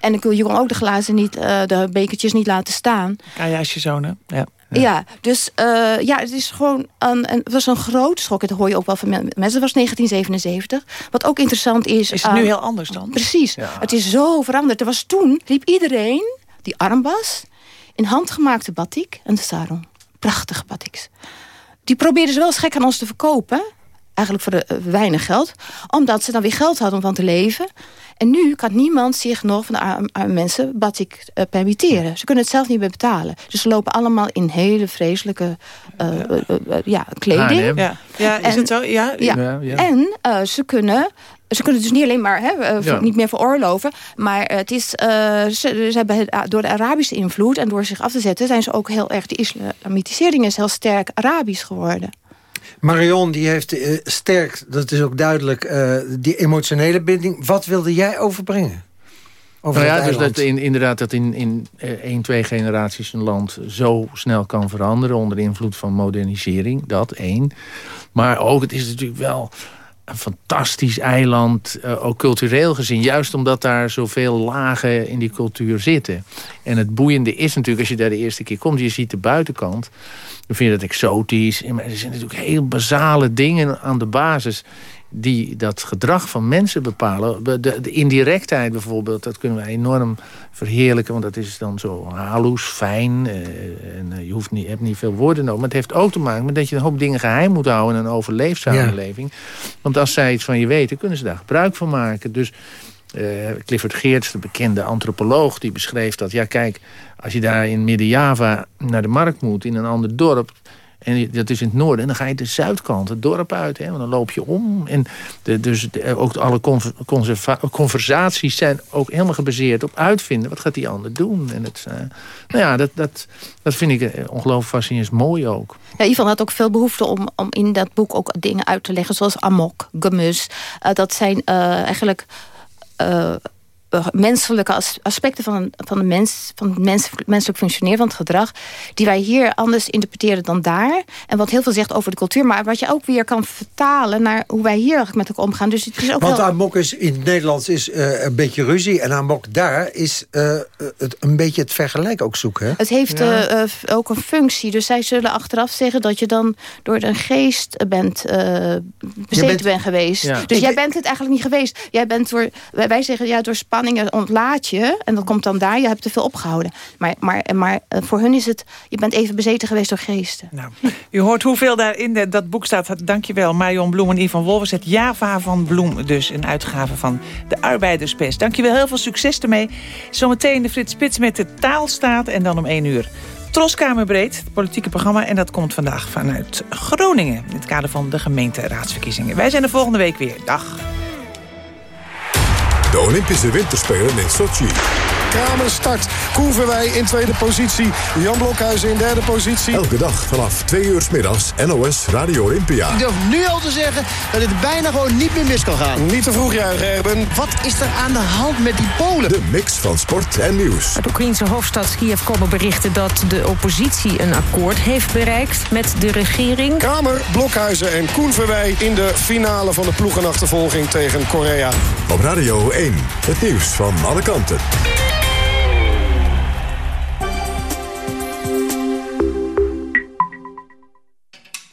En ik wil je kon ook de glazen niet, de bekertjes niet laten staan. Kaya is je zoon, hè? Ja. Ja, dus uh, ja, het is gewoon een, een, het was een grote schok. Dat hoor je ook wel van mensen. Het was 1977. Wat ook interessant is... Is het nu heel anders dan? Precies. Het is zo veranderd. Er was toen, liep iedereen die arm was... in handgemaakte batik en de sarong. Prachtige batiks. Die probeerden ze wel eens gek aan ons te verkopen eigenlijk voor de, weinig geld. Omdat ze dan weer geld hadden om van te leven. En nu kan niemand zich nog van de arme, mensen batik uh, permitteren. Ze kunnen het zelf niet meer betalen. Dus ze lopen allemaal in hele vreselijke uh, uh, ja, kleding. Ja. ja, is en, het zo? Ja. ja. ja en ze kunnen ze kunnen dus niet alleen maar hè, voor, niet meer veroorloven. Maar het is, ze, ze, hebben door de Arabische invloed en door zich af te zetten... zijn ze ook heel erg, de islamitisering is heel sterk Arabisch geworden. Marion die heeft uh, sterk, dat is ook duidelijk, uh, die emotionele binding. Wat wilde jij overbrengen? Over nou ja, dus dat in, inderdaad dat in, in uh, één, twee generaties een land zo snel kan veranderen... onder invloed van modernisering, dat één. Maar ook, het is natuurlijk wel een fantastisch eiland, uh, ook cultureel gezien. Juist omdat daar zoveel lagen in die cultuur zitten. En het boeiende is natuurlijk, als je daar de eerste keer komt... je ziet de buitenkant, dan vind je dat exotisch. Maar er zijn natuurlijk heel basale dingen aan de basis die dat gedrag van mensen bepalen. De, de, indirectheid bijvoorbeeld, dat kunnen we enorm verheerlijken. Want dat is dan zo halus, fijn. Uh, en uh, je hoeft niet, hebt niet veel woorden nodig. Maar het heeft ook te maken met dat je een hoop dingen geheim moet houden... in een overleefsamenleving. Want als zij iets van je weten, kunnen ze daar gebruik van maken. Dus uh, Clifford Geerts, de bekende antropoloog... die beschreef dat, ja kijk, als je daar in Midden-Java naar de markt moet... in een ander dorp en dat is in het noorden. En dan ga je de zuidkant, het dorp uit. Hè, want dan loop je om. En de, dus ook alle conversaties zijn ook helemaal gebaseerd op uitvinden. Wat gaat die ander doen? En het, uh, nou ja, dat, dat, dat vind ik eh, ongelooflijk fascinerend mooi ook. Ja, Ivan had ook veel behoefte om, om in dat boek ook dingen uit te leggen. Zoals amok, gemus. Uh, dat zijn eigenlijk menselijke aspecten van, van, de mens, van het mens, menselijk functioneren van het gedrag... die wij hier anders interpreteren dan daar. En wat heel veel zegt over de cultuur... maar wat je ook weer kan vertalen naar hoe wij hier met elkaar omgaan. Dus het is ook Want amok is in het Nederlands is, uh, een beetje ruzie... en amok daar is uh, het, een beetje het vergelijk ook zoeken. Hè? Het heeft ja. uh, ook een functie. Dus zij zullen achteraf zeggen dat je dan door een geest bent bezeten bent, bent geweest. Ja. Dus Ik, jij bent het eigenlijk niet geweest. Jij bent door, wij, wij zeggen ja, door spanning ontlaat je. En dat komt dan daar. Je hebt te veel opgehouden. Maar, maar, maar eh, voor hun is het... Je bent even bezeten geweest door geesten. Nou, u hoort hoeveel daar in de, dat boek staat. Dankjewel, Marion Bloem en Ivan Wolvers. Het Java van Bloem dus. Een uitgave van de Arbeiderspest. Dankjewel, heel veel succes ermee. Zometeen de Frits Spits met de taalstaat. En dan om 1 uur. Troskamerbreed, het politieke programma. En dat komt vandaag vanuit Groningen. In het kader van de gemeenteraadsverkiezingen. Wij zijn er volgende week weer. Dag. De Olympische Winterspelen in Sochi. Kramer start. Koeverwij in tweede positie. Jan Blokhuizen in derde positie. Elke dag vanaf twee uur s middags NOS Radio Olympia. Ik durf nu al te zeggen dat het bijna gewoon niet meer mis kan gaan. Niet te vroeg juichen, Erben. Wat is er aan de hand met die Polen? De mix van sport en nieuws. De Oekraïnse hoofdstad Kiev komen berichten dat de oppositie een akkoord heeft bereikt met de regering. Kramer, Blokhuizen en Koen Verwij in de finale van de ploegenachtervolging tegen Korea. Op Radio 1, het nieuws van alle kanten.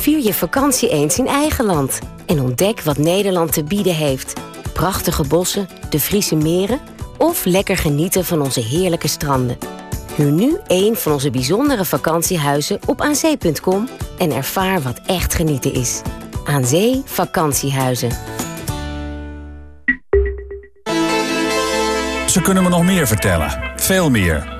Vier je vakantie eens in eigen land. En ontdek wat Nederland te bieden heeft. Prachtige bossen, de Friese meren... of lekker genieten van onze heerlijke stranden. Huur nu een van onze bijzondere vakantiehuizen op aanzee.com... en ervaar wat echt genieten is. Aan Zee Vakantiehuizen. Ze kunnen me nog meer vertellen. Veel meer.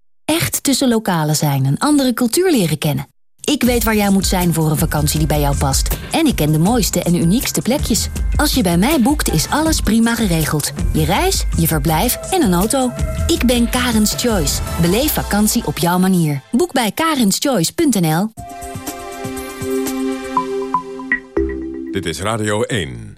Echt tussen lokalen zijn, een andere cultuur leren kennen. Ik weet waar jij moet zijn voor een vakantie die bij jou past. En ik ken de mooiste en uniekste plekjes. Als je bij mij boekt, is alles prima geregeld. Je reis, je verblijf en een auto. Ik ben Karens Choice. Beleef vakantie op jouw manier. Boek bij karenschoice.nl Dit is Radio 1.